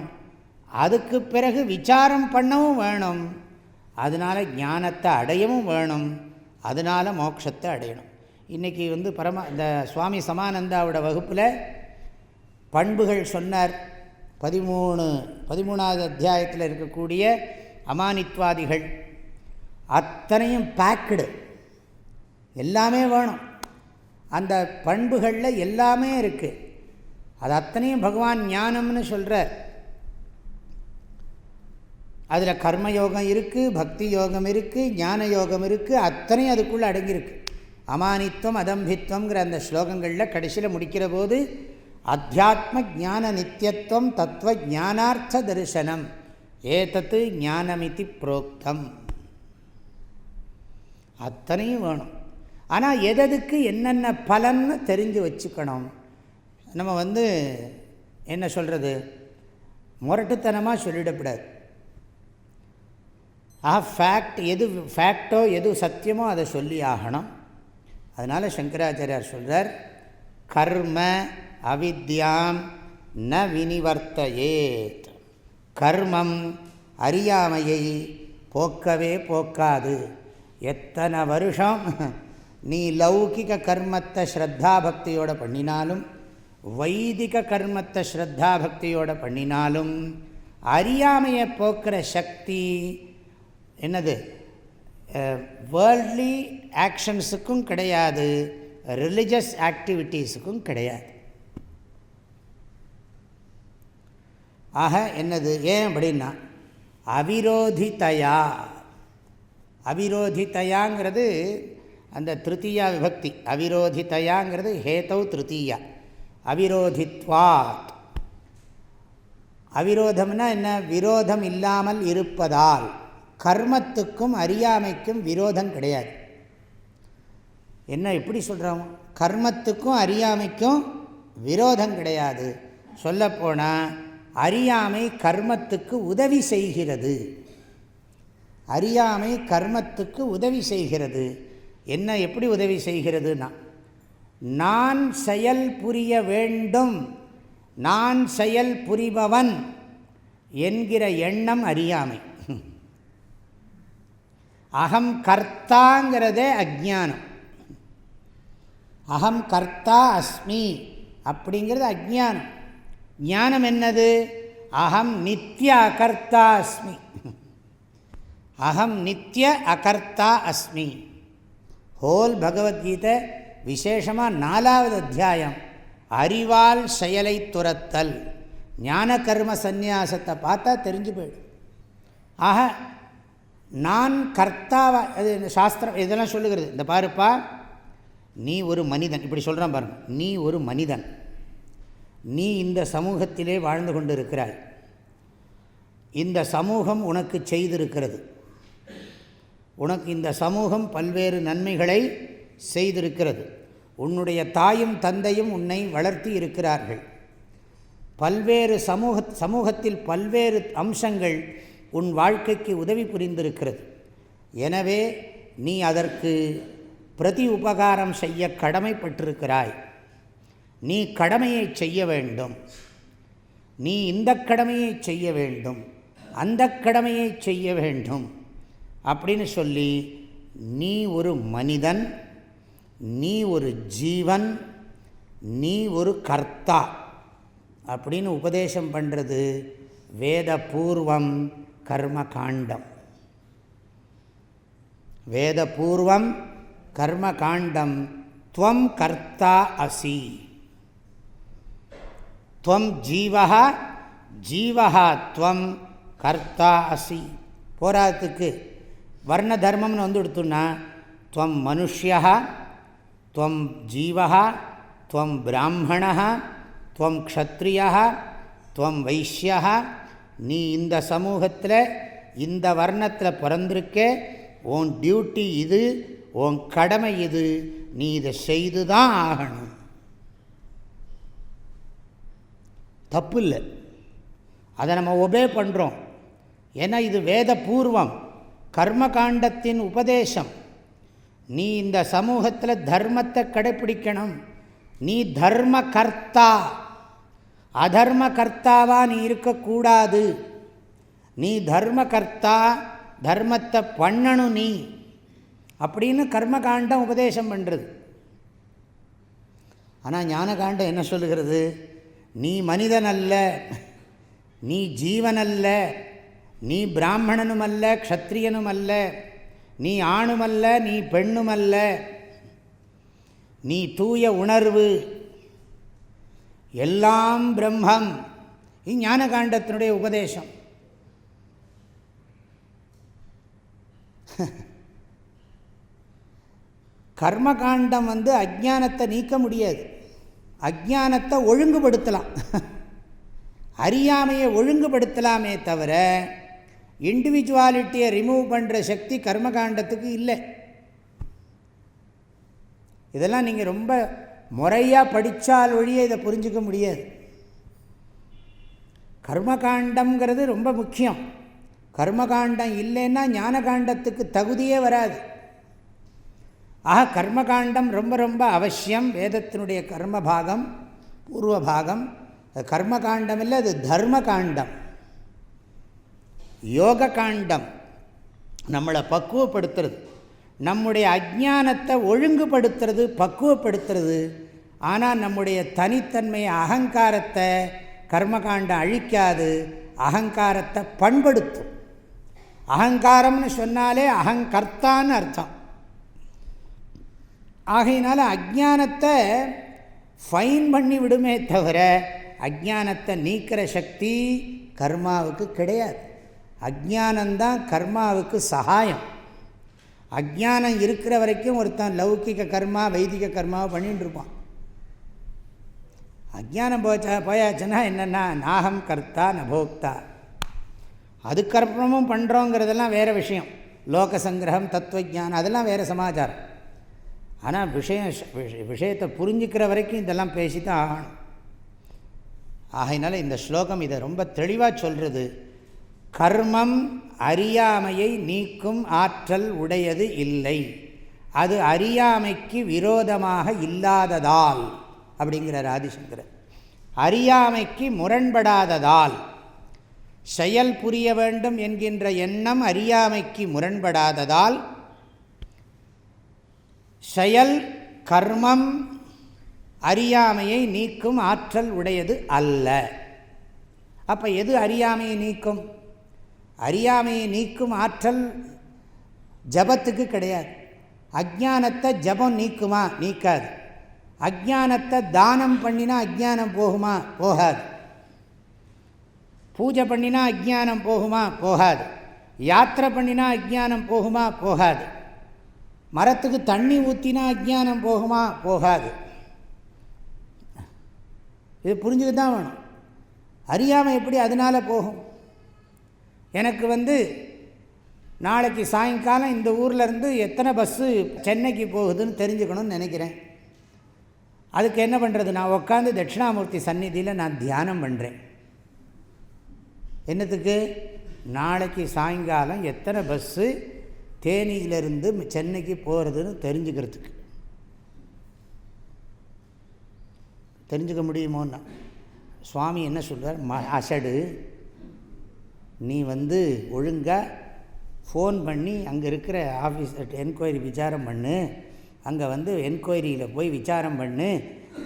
அதுக்கு பிறகு விசாரம் பண்ணவும் வேணும். அதனால் ஞானத்தை அடையவும் வேணும். அதனால் மோட்சத்தை அடையணும். இன்றைக்கி வந்து பரம இந்த சுவாமி சமானந்தாவோட வகுப்பில் பண்புகள் சொன்னார். பதிமூணு பதிமூணாவது அத்தியாயத்தில் இருக்கக்கூடிய அமானித்வாதிகள் அத்தனையும் பேக்கடு எல்லாமே வேணும். அந்த பண்புகளில் எல்லாமே இருக்குது அது அத்தனையும் பகவான் ஞானம்னு சொல்கிறார் அதில் கர்மயோகம் இருக்குது பக்தி யோகம் இருக்குது ஞான யோகம் இருக்குது அத்தனையும் அதுக்குள்ளே அடங்கியிருக்கு. அமானித்துவம் அதம்பித்வங்கிற அந்த ஸ்லோகங்களில் கடைசியில் முடிக்கிற போது அத்தியாத்ம ஜான நித்தியத்துவம் தத்துவ ஜானார்த்த தரிசனம் ஏதத்து ஞானமிதி புரோக்தம். அத்தனையும் வேணும். ஆனால் எததுக்கு என்னென்ன பலன்னு தெரிஞ்சு வச்சுக்கணும். நம்ம வந்து என்ன சொல்கிறது முரட்டுத்தனமாக சொல்லிடக்கூடாது. ஆ ஃபேக்ட் எது ஃபேக்டோ எது சத்தியமோ அதை சொல்லி ஆகணும் அதனால் சங்கராச்சாரியார் சொல்கிறார் கர்ம அவித்யாம் ந வினிவர்த்தையேத். கர்மம் அறியாமையை போக்கவே போக்காது. எத்தனை வருஷம் நீ லௌகிக கர்மத்தை ஸ்ரத்தா பக்தியோடு பண்ணினாலும் வைதிக கர்மத்தை ஸ்ரத்தா பக்தியோடு பண்ணினாலும் அறியாமையை போக்குற சக்தி என்னது? வேர்ல்ட்லி ஆக்ஷன்ஸுக்கும் கிடையாது ரிலிஜியஸ் ஆக்டிவிட்டீஸுக்கும் கிடையாது. ஆக என்னது? ஏன் அப்படின்னா அவிரோதிதயா. அவிரோதிதயாங்கிறது அந்த திருத்தீயா விபக்தி. அவிரோதிதயாங்கிறது ஹேத்தவ் திருத்தீயா. அவிரோதித்வாத். அவிரோதம்னா என்ன? விரோதம் இல்லாமல் இருப்பதால். கர்மத்துக்கும் அறியாமைக்கும் விரோதம் கிடையாது. என்ன எப்படி சொல்கிறோம் கர்மத்துக்கும் அறியாமைக்கும் விரோதம் கிடையாது. சொல்லப்போனால் அறியாமை கர்மத்துக்கு உதவி செய்கிறது. அறியாமை கர்மத்துக்கு உதவி செய்கிறது. என்ன எப்படி உதவி செய்கிறதுனா நான் செயல் புரிய வேண்டும். நான் செயல் புரிபவன் என்கிற எண்ணம் அறியாமை. அகம் கர்த்தாங்கிறதே அஜானம் அகம் கர்த்தா அஸ்மி அப்படிங்கிறது அஜானம் ஞானம் என்னது அகம் நித்திய அகர்த்தா அஸ்மி. அகம் நித்திய அகர்த்தா அஸ்மி. ஹோல் பகவத்கீதை விசேஷமாக நாலாவது அத்தியாயம். அறிவால் செயலை துரத்தல் ஞான கர்ம சந்நியாசத்தை பார்த்தா தெரிஞ்சு போயிடும். ஆக நான் கர்த்தாவா அது இந்த சாஸ்திரம் இதெல்லாம் சொல்லுகிறது. இந்த பாருப்பா நீ ஒரு மனிதன். இப்படி சொல்கிறான் பாருங்க. நீ ஒரு மனிதன். நீ இந்த சமூகத்திலே வாழ்ந்து கொண்டு இருக்கிறாய் இந்த சமூகம் உனக்கு செய்திருக்கிறது. உனக்கு இந்த சமூகம் பல்வேறு நன்மைகளை செய்திருக்கிறது. உன்னுடைய தாயும் தந்தையும் உன்னை வளர்த்தி இருக்கிறார்கள். பல்வேறு சமூக சமூகத்தில் பல்வேறு அம்சங்கள் உன் வாழ்க்கைக்கு உதவி புரிந்திருக்கிறது. எனவே நீ அதற்கு பிரதி உபகாரம் செய்ய கடமைப்பட்டிருக்கிறாய். நீ கடமையை செய்ய வேண்டும். நீ இந்த கடமையை செய்ய வேண்டும். அந்த கடமையை செய்ய வேண்டும். அப்படின்னு சொல்லி நீ ஒரு மனிதன் நீ ஒரு ஜீவன் நீ ஒரு கர்த்தா அப்படின்னு உபதேசம் பண்ணுறது வேத பூர்வம் கர்ம காண்டம் வேத பூர்வம் கர்ம காண்டம் துவம் கர்த்தா அசி. துவம் ஜீவா ஜீவா துவம் கர்த்தா அசி. போராத்துக்கு வர்ண தர்மம்னு வந்து எடுத்தோம்னா துவம் மனுஷியா துவம் ஜீவா துவம் பிராமணா துவம் க்ஷத்ரியா துவம் வைஷ்யா நீ இந்த சமூகத்தில் இந்த வர்ணத்தில் பிறந்திருக்க உன் டியூட்டி இது உன் கடமை இது நீ இதை செய்து தான் ஆகணும். தப்பு இல்லை அதை நம்ம ஒபே பண்ணுறோம் ஏன்னா இது வேத பூர்வம் கர்மகாண்டத்தின் உபதேசம். நீ இந்த சமூகத்தில் தர்மத்தை கடைப்பிடிக்கணும். நீ தர்ம கர்த்தா அதர்ம கர்த்தாவாக நீ இருக்கக்கூடாது. நீ தர்ம கர்த்தா தர்மத்தை பண்ணணும் நீ. அப்படின்னு கர்மகாண்டம் உபதேசம் பண்ணுறது ஆனால் ஞானகாண்டம் என்ன சொல்லுகிறது? நீ மனிதன் அல்ல நீ ஜீவன் அல்ல நீ பிராமணனும் அல்ல க்ஷத்ரியனும் அல்ல நீ ஆணுமல்ல நீ பெண்ணுமல்ல நீ தூய உணர்வு எல்லாம் பிரம்மம். இஞ்ஞானகாண்டத்தினுடைய உபதேசம். கர்மகாண்டம் வந்து அஜானத்தை நீக்க முடியாது. அஜானத்தை ஒழுங்குபடுத்தலாம். அறியாமையை ஒழுங்குபடுத்தலாமே தவிர இண்டிவிஜுவாலிட்டியை ரிமூவ் பண்ணுற சக்தி கர்மகாண்டத்துக்கு இல்லை. இதெல்லாம் நீங்கள் ரொம்ப முறையாக படித்தால் ஒழிய இதை புரிஞ்சிக்க முடியாது. கர்மகாண்டங்கிறது ரொம்ப முக்கியம். கர்மகாண்டம் இல்லைன்னா ஞானகாண்டத்துக்கு தகுதியே வராது. ஆக கர்மகாண்டம் ரொம்ப ரொம்ப அவசியம். வேதத்தினுடைய கர்ம பாகம் பூர்வ பாகம் கர்மகாண்டம் இல்லை அது தர்ம காண்டம் யோக காண்டம் நம்மளை பக்குவப்படுத்துறது. நம்முடைய அஜானத்தை ஒழுங்குபடுத்துறது பக்குவப்படுத்துறது. ஆனால் நம்முடைய தனித்தன்மையை அகங்காரத்தை கர்மகாண்டம் அழிக்காது. அகங்காரத்தை பண்படுத்தும். அகங்காரம்னு சொன்னாலே அகங்கர்த்தான்னு அர்த்தம். ஆகையினால அஜானத்தை ஃபைன் பண்ணி விடுமே தவிர அஜானத்தை நீக்கிற சக்தி கர்மாவுக்கு கிடையாது. அஜானந்தான் கர்மாவுக்கு சகாயம். அஜானம் இருக்கிற வரைக்கும் ஒருத்தன் லௌக்கிக கர்மா வைதிக கர்மாவை பண்ணிகிட்டு இருப்பான். அஜானம் போச்சா போயாச்சுன்னா என்னென்னா நாகம் கர்த்தா நபோக்தா. அதுக்கப்புறமும் பண்ணுறோங்கிறதெல்லாம் வேறு விஷயம். லோக சங்கிரகம் தத்துவஜானம் அதெல்லாம் வேறு சமாச்சாரம். ஆனால் விஷயம் விஷயத்தை புரிஞ்சுக்கிற வரைக்கும் இதெல்லாம் பேசி தான் ஆகணும். ஆகையினால இந்த ஸ்லோகம் இதை ரொம்ப தெளிவாக சொல்கிறது கர்மம் அறியாமையை நீக்கும் ஆற்றல் உடையது இல்லை. அது அறியாமைக்கு விரோதமாக இல்லாததால் அப்படிங்கிறார் ஆதிசங்கரர். அறியாமைக்கு முரண்படாததால் செயல் புரிய வேண்டும் என்கின்ற எண்ணம் அறியாமைக்கு முரண்படாததால் செயல் கர்மம் அறியாமையை நீக்கும் ஆற்றல் உடையது அல்ல. அப்போ எது அறியாமையை நீக்கும்? அறியாமையை நீக்கும் ஆற்றல் ஜபத்துக்கு கிடையாது. அஜானத்தை ஜபம் நீக்குமா? நீக்காது. அஜானத்தை தானம் பண்ணினா அஜானம் போகுமா? போகாது. பூஜை பண்ணினா அஜானம் போகுமா? போகாது. யாத்திரை பண்ணினா அஜானம் போகுமா? போகாது. மரத்துக்கு தண்ணி ஊற்றினா அஜானம் போகுமா? போகாது. இது புரிஞ்சுக்க தான் வேணும். அறியாமல் எப்படி அதனால் போகும்? எனக்கு வந்து நாளைக்கு சாயங்காலம் இந்த ஊர்லேருந்து எத்தனை பஸ்ஸு சென்னைக்கு போகுதுன்னு தெரிஞ்சுக்கணும்னு நினைக்கிறேன். அதுக்கு என்ன பண்ணுறது நான் உட்காந்து தட்சிணாமூர்த்தி சந்நிதியில் நான் தியானம் பண்ணுறேன் என்னத்துக்கு? நாளைக்கு சாயங்காலம் எத்தனை பஸ்ஸு தேனியிலிருந்து சென்னைக்கு போகிறதுன்னு தெரிஞ்சுக்கிறதுக்கு. தெரிஞ்சுக்க முடியுமோன்னா. சுவாமி என்ன சொல்கிறார் ம அசடு. நீ வந்து ஒழுங்காக ஃபோன் பண்ணி அங்கே இருக்கிற ஆஃபீஸ் என்கொயரி விசாரம் பண்ணு. அங்கே வந்து என்கொயரியில் போய் விசாரம் பண்ணு.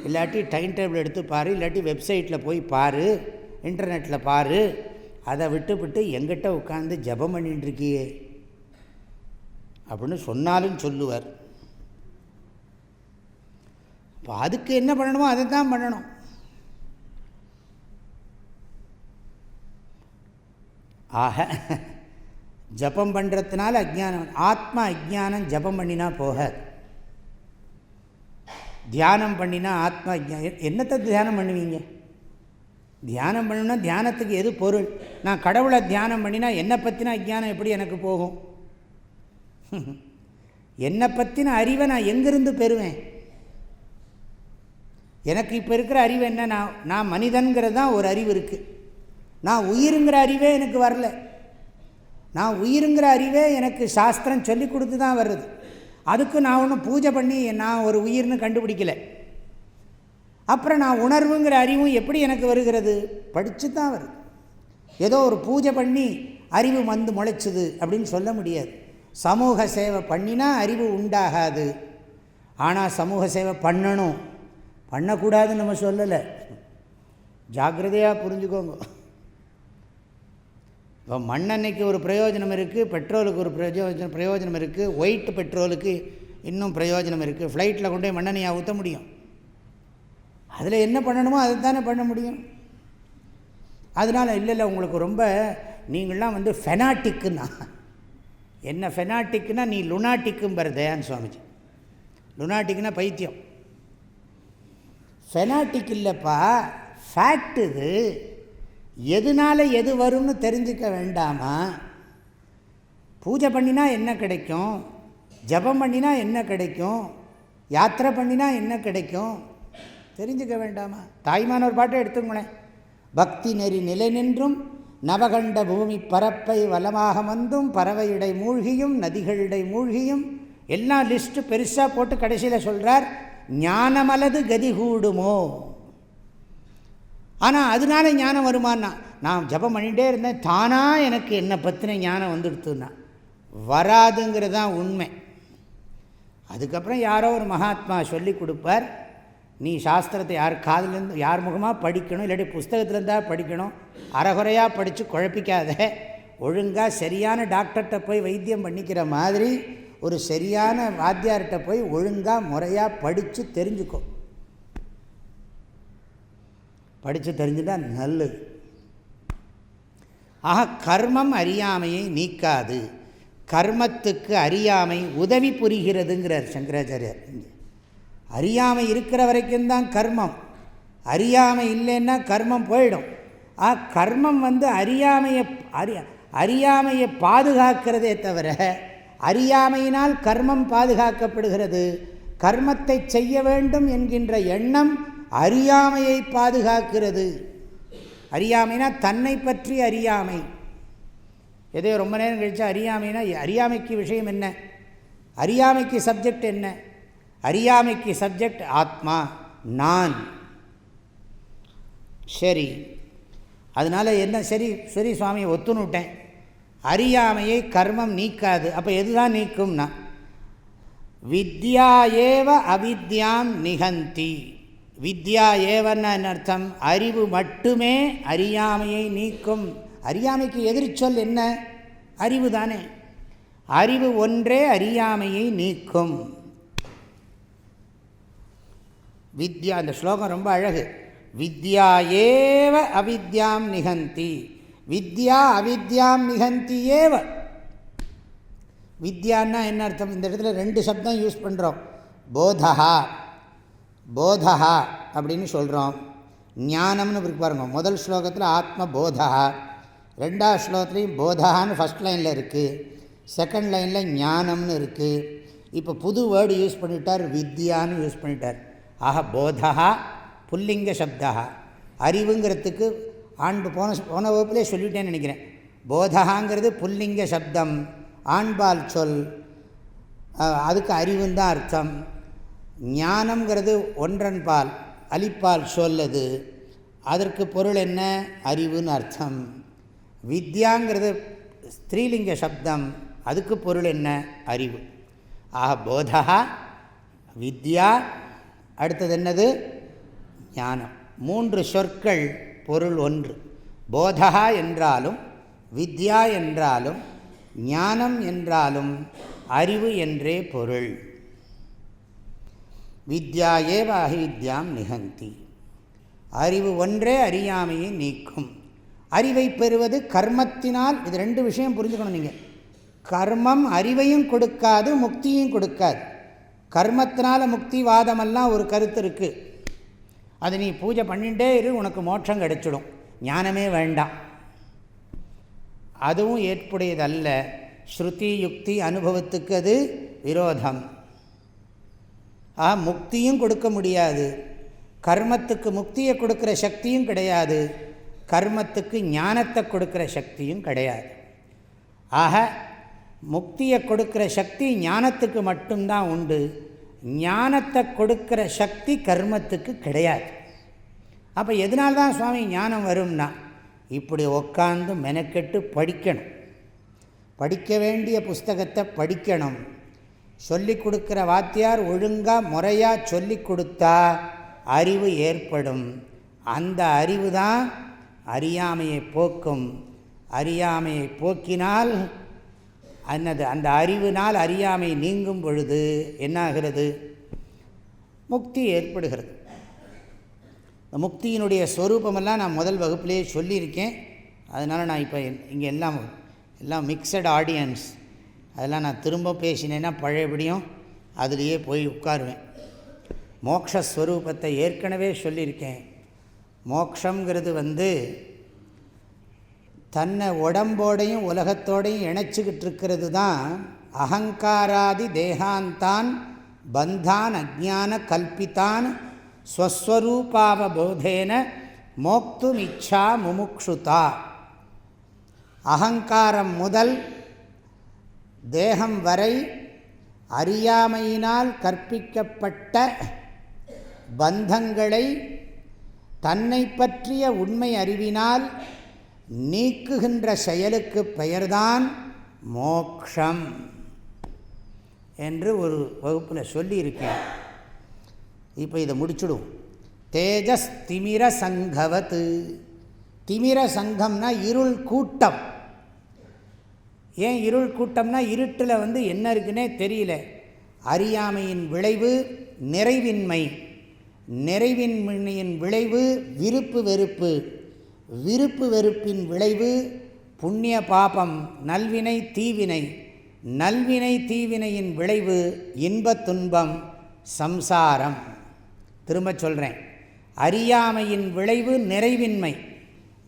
இல்லாட்டி டைம் டேபிள் எடுத்து பாரு. இல்லாட்டி வெப்சைட்டில் போய் பாரு. இன்டர்நெட்டில் பாரு. அதை விட்டு விட்டு எங்கிட்ட உட்காந்து ஜபம் பண்ணிட்டுருக்கியே அப்படின்னு சொன்னாலும் சொல்லுவார். இப்போ அதுக்கு என்ன பண்ணணுமோ அதை தான் பண்ணணும். ஆக ஜபம் பண்ணுறதுனால அஜ்ஞானம் ஆத்மா அஜ்ஞானம் ஜபம் பண்ணினா போகாது. தியானம் பண்ணினா ஆத்மா அஜ்ஞானம் என்னத்தை தியானம் பண்ணுவீங்க? தியானம் பண்ணணும்னா தியானத்துக்கு எது பொருள்? நான் கடவுளை தியானம் பண்ணினா என்னை பற்றின அஜ்ஞானம் எப்படி எனக்கு போகும்? என்னை பற்றின அறிவை நான் எங்கிருந்து பெறுவேன்? எனக்கு இப்போ இருக்கிற அறிவு என்ன? நான் நான் மனிதன்கிறது தான் ஒரு அறிவு இருக்குது நான் உயிருங்கிற அறிவே எனக்கு வரல. நான் உயிருங்கிற அறிவே எனக்கு சாஸ்திரம் சொல்லி கொடுத்து தான் வருது. அதுக்கு நான் ஒன்றும் பூஜை பண்ணி நான் ஒரு உயிர்னு கண்டுபிடிக்கலை. அப்புறம் நான் உணர்வுங்கிற அறிவும் எப்படி எனக்கு வருகிறது? படித்து தான் வருது. ஏதோ ஒரு பூஜை பண்ணி அறிவு வந்து முளைச்சிது அப்படின்னு சொல்ல முடியாது. சமூக சேவை பண்ணினா அறிவு உண்டாகாது. ஆனால் சமூக சேவை பண்ணணும். பண்ணக்கூடாதுன்னு நம்ம சொல்லலை. ஜாக்கிரதையாக புரிஞ்சுக்கோங்க. இப்போ மண்ணெண்ணெய்க்கு ஒரு பிரயோஜனம் இருக்குது பெட்ரோலுக்கு ஒரு பிரயோஜனம் பிரயோஜனம் இருக்குது ஒயிட் பெட்ரோலுக்கு இன்னும் பிரயோஜனம் இருக்குது ஃப்ளைட்டில் கொண்டு போய் மண்ணெண்ணெயாக ஊற்ற முடியும். அதில் என்ன பண்ணணுமோ அதை தானே பண்ண முடியும். அதனால் இல்லை இல்லை உங்களுக்கு ரொம்ப நீங்கள்லாம் வந்து ஃபெனாட்டிக்குன்னா என்ன ஃபெனாட்டிக்குன்னா நீ லுனாட்டிக்கும்பர் தயான் சுவாமிஜி. லுனாட்டிக்குன்னா பைத்தியம். ஃபெனாட்டிக் இல்லைப்பா ஃபேக்ட் இது. எதனால் எது வரும்னு தெரிஞ்சுக்க வேண்டாமா? பூஜை பண்ணினா என்ன கிடைக்கும்? ஜபம் பண்ணினா என்ன கிடைக்கும்? யாத்திரை பண்ணினா என்ன கிடைக்கும்? தெரிஞ்சுக்க வேண்டாமா? தாய்மான ஒரு பாட்டை எடுத்துக்கோனேன் பக்தி நெறி நிலை நின்றும் நவகண்ட பூமி பரப்பை வளமாக வந்தும் பறவையிடை மூழ்கியும் நதிகளிடை மூழ்கியும். எல்லாம் லிஸ்ட்டு பெருசாக போட்டு கடைசியில் சொல்கிறார் ஞானமலது கதி கூடுமோ ஆனால் அதனால ஞானம் வருமானா நான் ஜபம் பண்ணிகிட்டே இருந்தேன் தானாக எனக்கு என்னை பற்றின ஞானம் வந்துடுத்துன்னா. வராதுங்கிறது தான் உண்மை. அதுக்கப்புறம் யாரோ ஒரு மகாத்மா சொல்லி கொடுப்பார் நீ சாஸ்திரத்தை யார் காதிலேருந்து யார் முகமாக படிக்கணும்? இல்லாட்டி புஸ்தகத்துலேருந்தா படிக்கணும். அறகுறையாக படித்து குழப்பிக்காத. ஒழுங்காக சரியான டாக்டர்கிட்ட போய் வைத்தியம் பண்ணிக்கிற மாதிரி ஒரு சரியான வாத்தியார்கிட்ட போய் ஒழுங்காக முறையாக படித்து தெரிஞ்சுக்கோ. படித்து தெரிஞ்சுட்டால் நல்லது. ஆக கர்மம் அறியாமையை நீக்காது. கர்மத்துக்கு அறியாமை உதவி புரிகிறதுங்கிறார் சங்கராச்சாரியர் அறியாமை இருக்கிற வரைக்கும் தான் கர்மம். அறியாமை இல்லைன்னா கர்மம் போயிடும். ஆ கர்மம் வந்து அறியாமையை அறி அறியாமையை பாதுகாக்கிறதே தவிர அறியாமையினால் கர்மம் பாதுகாக்கப்படுகிறது. கர்மத்தை செய்ய வேண்டும் என்கின்ற எண்ணம் அறியாமையை பாதுகாக்கிறது. அறியாமைனா தன்னை பற்றி அறியாமை. எதையோ ரொம்ப நேரம் கழிச்சா அறியாமைனா அறியாமைக்கு விஷயம் என்ன? அறியாமைக்கு சப்ஜெக்ட் என்ன? அறியாமைக்கு சப்ஜெக்ட் ஆத்மா நான். சரி. அதனால் என்ன சரி சரி சுவாமி ஒத்துணுட்டேன் அறியாமையை கர்மம் நீக்காது. அப்போ எதுதான் நீக்கும்னா வித்யா ஏவ அவித்யாம் நிகந்தி. வித்யா ஏவன்னு அர்த்தம்? அறிவு மட்டுமே அறியாமையை நீக்கும். அறியாமைக்கு எதிர்ச்சொல் என்ன? அறிவு தானே. அறிவு ஒன்றே அறியாமையை நீக்கும். வித்யா அந்த ஸ்லோகம் ரொம்ப அழகு. வித்யா ஏவ அவித்யாம் நிகந்தி. வித்யா அவித்யாம் நிகந்தி ஏவ. வித்யான்னா என்ன அர்த்தம்? இந்த இடத்துல ரெண்டு சப்தம் யூஸ் பண்ணுறோம் போதா போதா அப்படின்னு சொல்கிறோம் ஞானம்னு இருக்கு பாருங்க. முதல் ஸ்லோகத்தில் ஆத்ம போதா ரெண்டாவது ஸ்லோகத்துலேயும் போதான்னு ஃபஸ்ட் லைனில் இருக்குது செகண்ட் லைனில் ஞானம்னு இருக்குது இப்போ புது வேர்டு யூஸ் பண்ணிட்டார். வித்யான்னு யூஸ் பண்ணிட்டார். ஆக போதா புல்லிங்க சப்தா. அறிவுங்கிறதுக்கு ஆண்டு போன போன வகுப்புலேயே சொல்லிட்டேன்னு நினைக்கிறேன். போதகாங்கிறது புல்லிங்க சப்தம். ஆண்பால் சொல். அதுக்கு அறிவுன்னு தான் அர்த்தம். ஞானம்ங்கிறது ஒன்றன் பால் சொல் அது. அதற்கு பொருள் என்ன? அறிவுன்னு அர்த்தம். வித்யாங்கிறது ஸ்திரீலிங்க சப்தம். அதுக்கு பொருள் என்ன? அறிவு. ஆக போதா வித்யா அடுத்தது என்னது? ஞானம். மூன்று சொற்கள் பொருள் ஒன்று. போதா என்றாலும் வித்யா என்றாலும் ஞானம் என்றாலும் அறிவு என்றே பொருள். வித்யா ஏவ அகிவித்யாம் நிகந்தி. அறிவு ஒன்றே அறியாமையை நீக்கும். அறிவை பெறுவது கர்மத்தினால் இது ரெண்டு விஷயம் புரிஞ்சுக்கணும் நீங்கள் கர்மம் அறிவையும் கொடுக்காது முக்தியும் கொடுக்காது. கர்மத்தினால் முக்தி வாதமெல்லாம் ஒரு கருத்து இருக்குது அது நீ பூஜை பண்ணிகிட்டே இரு உனக்கு மோட்சம் கிடைச்சிடும். ஞானமே வேண்டாம். அதுவும் ஏற்புடையதல்ல. ஸ்ருதி யுக்தி அனுபவத்துக்கு அது விரோதம். ஆ முக்தியும் கொடுக்க முடியாது. கர்மத்துக்கு முக்தியை கொடுக்குற சக்தியும் கிடையாது. கர்மத்துக்கு ஞானத்தை கொடுக்குற சக்தியும் கிடையாது. ஆக முக்தியை கொடுக்குற சக்தி ஞானத்துக்கு மட்டும்தான் உண்டு. ஞானத்தை கொடுக்குற சக்தி கர்மத்துக்கு கிடையாது. அப்போ எதனால்தான் சுவாமி ஞானம் வரும்னா இப்படி உக்காந்து மெனக்கெட்டு படிக்கணும். படிக்க வேண்டிய புஸ்தகத்தை படிக்கணும். சொல்லி கொடுக்குற வாத்தியார் ஒழுங்காக முறையாக சொல்லி கொடுத்தா அறிவு ஏற்படும். அந்த அறிவு தான் அறியாமையை போக்கும். அறியாமையை போக்கினால் அன்னது அந்த அறிவினால் அறியாமை நீங்கும் பொழுது என்னாகிறது? முக்தி ஏற்படுகிறது. முக்தியினுடைய ஸ்வரூபமெல்லாம் நான் முதல் வகுப்புலேயே சொல்லியிருக்கேன். அதனால் நான் இப்போ இங்கே எல்லாம் எல்லாம் மிக்சட் ஆடியன்ஸ் அதெல்லாம் நான் திரும்ப பேசினேன்னா பழையபடியும் அதுலேயே போய் உட்காருவேன். மோக்ஷஸ்வரூபத்தை ஏற்கனவே சொல்லியிருக்கேன். மோக்ஷங்கிறது வந்து தன்னை உடம்போடையும் உலகத்தோடையும் இணைச்சிக்கிட்டு இருக்கிறது தான் அகங்காராதி தேகாந்தான் பந்தான் அஜான கல்பித்தான் ஸ்வஸ்வரூபாவபோதேன மோக்தும் இச்சா முமுக்ஷுதா. அகங்காரம் முதல் தேகம் வரை அறியாமையினால் கற்பிக்கப்பட்ட பந்தங்களை தன்னை பற்றிய உண்மை அறிவினால் நீக்குகின்ற செயலுக்கு பெயர்தான் மோக்ஷம் என்று ஒரு வகுப்பில் சொல்லியிருக்கேன். இப்போ இதை முடிச்சுடுவோம். தேஜஸ் திமிர சங்கவத்து திமிர சங்கம்னா இருள் கூட்டம். ஏன் இருள் கூட்டம்னா இருட்டில் வந்து என்ன இருக்குன்னே தெரியல. அறியாமையின் விளைவு நிறைவின்மை. நிறைவின்மையின் விளைவு விருப்பு வெறுப்பு. விருப்பு வெறுப்பின் விளைவு புண்ணிய பாபம் நல்வினை தீவினை. நல்வினை தீவினையின் விளைவு இன்பத் துன்பம் சம்சாரம். திரும்ப சொல்கிறேன் அறியாமையின் விளைவு நிறைவின்மை.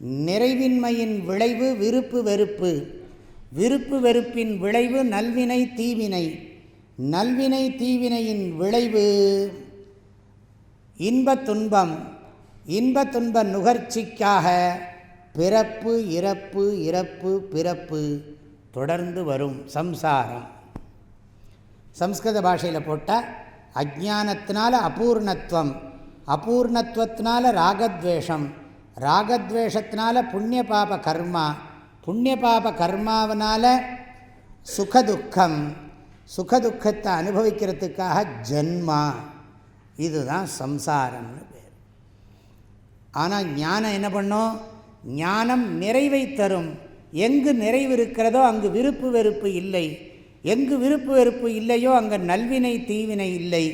நிறைவின்மையின் விளைவு விருப்பு வெறுப்பு. விருப்பு வெறுப்பின் விளைவு நல்வினை தீவினை. நல்வினை தீவினையின் விளைவு இன்பத் துன்பம் இன்ப துன்ப நுகர்ச்சிக்காக பிறப்பு இறப்பு இறப்பு பிறப்பு தொடர்ந்து வரும் சம்சாரம். சம்ஸ்கிருத பாஷையில் போட்டால் அஜானத்தினால அபூர்ணத்துவம் அபூர்ணத்துவத்தினால ராகத்வேஷம் ராகத்வேஷத்தினால புண்ணிய பாப கர்மா புண்ணிய பாப கர்மாவனால் சுகதுக்கம் சுகதுக்கத்தை அனுபவிக்கிறதுக்காக ஜன்மா. இதுதான் சம்சாரம்னு ஆனால் ஞானம் என்ன பண்ணும்? ஞானம் நிறைவை தரும். எங்கு நிறைவு இருக்கிறதோ அங்கு விருப்பு வெறுப்பு இல்லை. எங்கு விருப்பு வெறுப்பு இல்லையோ அங்கே நல்வினை தீவினை இல்லை.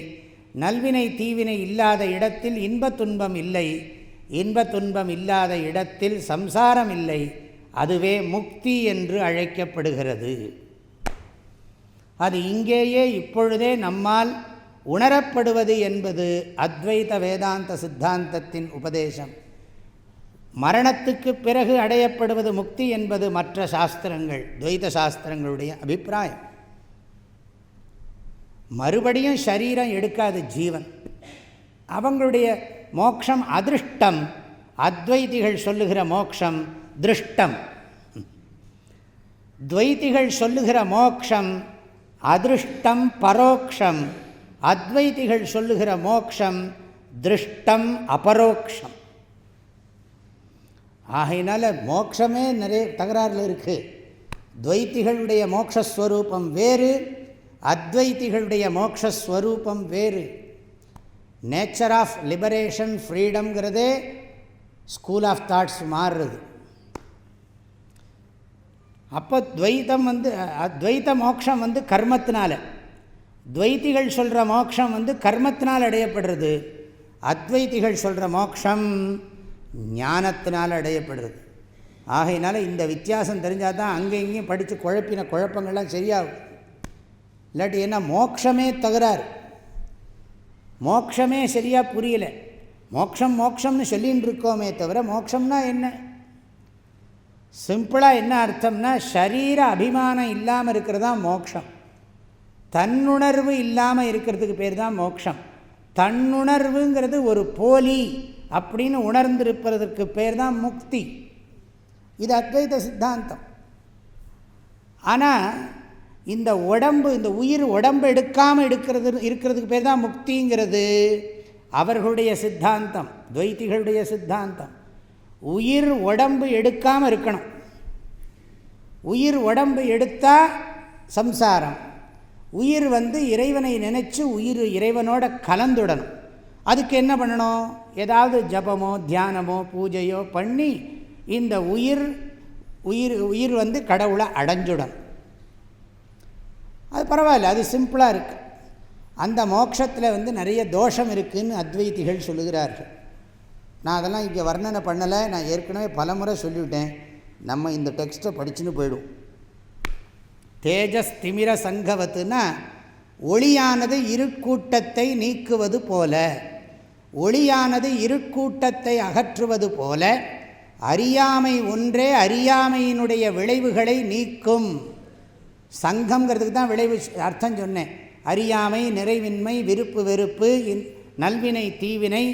நல்வினை தீவினை இல்லாத இடத்தில் இன்ப துன்பம் இல்லை. இன்ப துன்பம் இல்லாத இடத்தில் சம்சாரம் இல்லை. அதுவே முக்தி என்று அழைக்கப்படுகிறது. அது இங்கேயே இப்பொழுதே நம்மால் உணரப்படுவது என்பது அத்வைத வேதாந்த சித்தாந்தத்தின் உபதேசம். மரணத்துக்கு பிறகு அடையப்படுவது முக்தி என்பது மற்ற சாஸ்திரங்கள் துவைத சாஸ்திரங்களுடைய அபிப்பிராயம். மறுபடியும் சரீரம் எடுக்காது ஜீவன். அவங்களுடைய மோக்ஷம் அதிருஷ்டம் அத்வைதிகள் சொல்லுகிற மோக்ஷம் திருஷ்டம். துவைத்திகள் சொல்லுகிற மோக்ஷம் அதிருஷ்டம் பரோக்ஷம். அத்வைதிகள் சொல்லுகிற மோக்ஷம் திருஷ்டம் அபரோக்ஷம். ஆகையினால மோட்சமே நிறைய தகராறில் இருக்குது துவைத்திகளுடைய மோக்ஷஸ்வரூபம் வேறு அத்வைத்திகளுடைய மோக்ஷஸ்வரூபம் வேறு. நேச்சர் ஆஃப் லிபரேஷன் ஃப்ரீடம்ங்கிறதே ஸ்கூல் ஆஃப் தாட்ஸ் மாறுறது. அப்போ துவைத்தம் வந்து அத்வைத்த மோட்சம் வந்து கர்மத்தினால. துவைத்திகள் சொல்கிற மோட்சம் வந்து கர்மத்தினால் அடையப்படுறது. அத்வைத்திகள் சொல்கிற மோட்சம் ஞானத்தினால் அடையப்படுறது. ஆகையினால இந்த வித்தியாசம் தெரிஞ்சால் தான் அங்கே இங்கேயும் படித்து குழப்பின குழப்பங்கள்லாம் சரியாகும். இல்லாட்டி என்ன மோக்ஷமே தகராறு. மோக்ஷமே சரியாக புரியலை. மோக்ஷம் மோக்ஷம்னு சொல்லின்னு இருக்கோமே தவிர மோக்ஷம்னா என்ன? சிம்பிளாக என்ன அர்த்தம்னா சரீர அபிமானம் இல்லாமல் இருக்கிறதான் மோக்ஷம். தன்னுணர்வு இல்லாமல் இருக்கிறதுக்கு பேர் தான் மோட்சம் தன்னுணர்வுங்கிறது ஒரு போலி அப்படின்னு உணர்ந்திருப்பதற்கு பேர் தான் முக்தி. இது அத்வைத சித்தாந்தம். ஆனால் இந்த உடம்பு இந்த உயிர் உடம்பு எடுக்காமல் எடுக்கிறது இருக்கிறதுக்கு பேர் தான் முக்திங்கிறது அவர்களுடைய சித்தாந்தம் துவைத்திகளுடைய சித்தாந்தம். உயிர் உடம்பு எடுக்காமல் இருக்கணும். உயிர் உடம்பு எடுத்தால் சம்சாரம். உயிர் வந்து இறைவனை நினச்சி உயிர் இறைவனோட கலந்துடணும். அதுக்கு என்ன பண்ணணும்? ஏதாவது ஜபமோ தியானமோ பூஜையோ பண்ணி இந்த உயிர் உயிர் உயிர் வந்து கடவுளை அடைஞ்சுடணும். அது பரவாயில்ல அது சிம்பிளாக இருக்குது அந்த மோட்சத்தில் வந்து நிறைய தோஷம் இருக்குதுன்னு அத்வைத்திகள் சொல்லுகிறார்கள். நான் அதெல்லாம் இங்கே வர்ணனை பண்ணலை நான் ஏற்கனவே பலமுறை சொல்லிவிட்டேன். நம்ம இந்த டெக்ஸ்ட்டை படிச்சுன்னு போயிடும் தேஜஸ் திமிர சங்கவத்துனா ஒளியானது இருக்கூட்டத்தை நீக்குவது போல ஒளியானது இருக்கூட்டத்தை அகற்றுவது போல அறியாமை ஒன்றே அறியாமையினுடைய விளைவுகளை நீக்கும். சங்கம்ங்கிறதுக்கு தான் விளைவு அர்த்தம் சொன்னேன். அறியாமை நிறைவின்மை விருப்பு வெறுப்பு நல்வினை தீவினை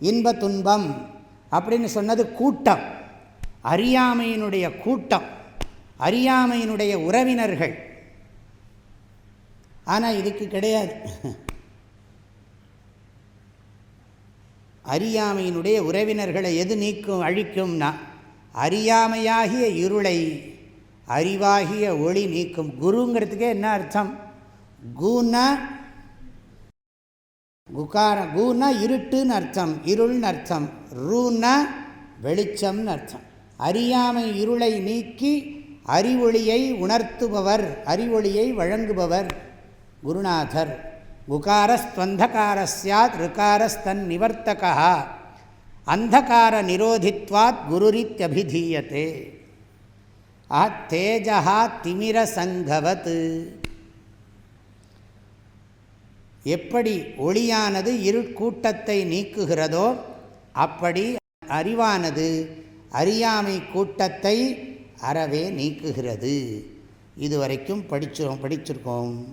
இன்ப துன்பம் அப்படின்னு சொன்னது கூட்டம். அறியாமையினுடைய கூட்டம். அறியாமையினுடைய உறவினர்கள். ஆனால் இதுக்கு கிடையாது. அறியாமையினுடைய உறவினர்களை எது நீக்கும் அழிக்கும்னா அறியாமையாகிய இருளை அறிவாகிய ஒளி நீக்கும். குருங்கிறதுக்கே என்ன அர்த்தம்? கூன்னா குகார கூன்னா இருட்டுன்னு அர்த்தம் இருள்னு அர்த்தம். ரூன்னா வெளிச்சம்னு அர்த்தம். அறியாமை இருளை நீக்கி அறிவொளியை உணர்த்துபவர் அறிவொளியை வழங்குபவர் குருநாதர். குகாரஸ்துவந்தகார சாத் ருக்காரஸ்தன் நிவர்த்தகா. அந்தகார நிரோதித்வாத் குருரித்யபிதீயத்தே ஆ தேஜா திமிர சங்கவத் எப்படி ஒளியானது இருட்கூட்டத்தை நீக்குகிறதோ அப்படி அறிவானது. அறியாமை கூட்டத்தை அறவே நீக்குகிறது. இதுவரைக்கும் படிச்சிரும் படிச்சிருக்கோம்.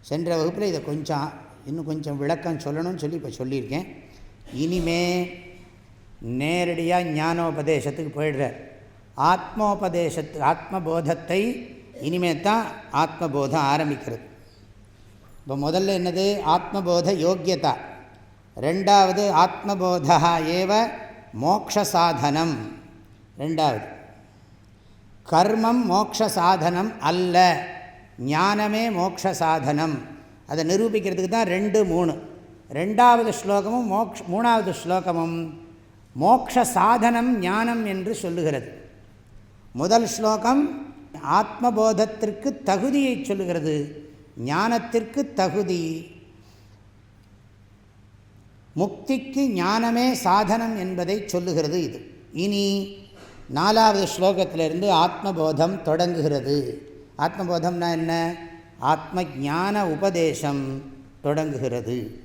சென்ற வகுப்பில் இதை கொஞ்சம் இன்னும் கொஞ்சம் விளக்கம் சொல்லணும்னு சொல்லி இப்போ சொல்லியிருக்கேன். இனிமே நேரடியாக ஞானோபதேசத்துக்கு போயிடுறார். ஆத்மோபதேசத்து ஆத்மபோதத்தை இனிமே தான் ஆத்மபோதம் ஆரம்பிக்கிறது. இப்போ முதல்ல என்னது? ஆத்மபோத யோக்கியதா. ரெண்டாவது ஆத்மபோதா ஏவ மோக்ஷ சாதனம். ரெண்டாவது. கர்மம் மோக்ஷ சாதனம் அல்ல. ஞானமே மோக்ஷ சாதனம் அதை நிரூபிக்கிறதுக்கு தான் ரெண்டு மூணு. ரெண்டாவது ஸ்லோகமும் மோக்ஷ மூணாவது ஸ்லோகமும் மோக்ஷ சாதனம் ஞானம் என்று சொல்லுகிறது. முதல் ஸ்லோகம் ஆத்மபோதத்திற்கு தகுதியை சொல்லுகிறது. ஞானத்திற்கு தகுதி. முக்திக்கு ஞானமே சாதனம் என்பதை சொல்லுகிறது இது. இனி நாலாவது ஸ்லோகத்திலிருந்து ஆத்மபோதம் தொடங்குகிறது. ஆத்மபோதம்னா என்ன? ஆத்ம ஞான உபதேசம் தொடங்குகிறது.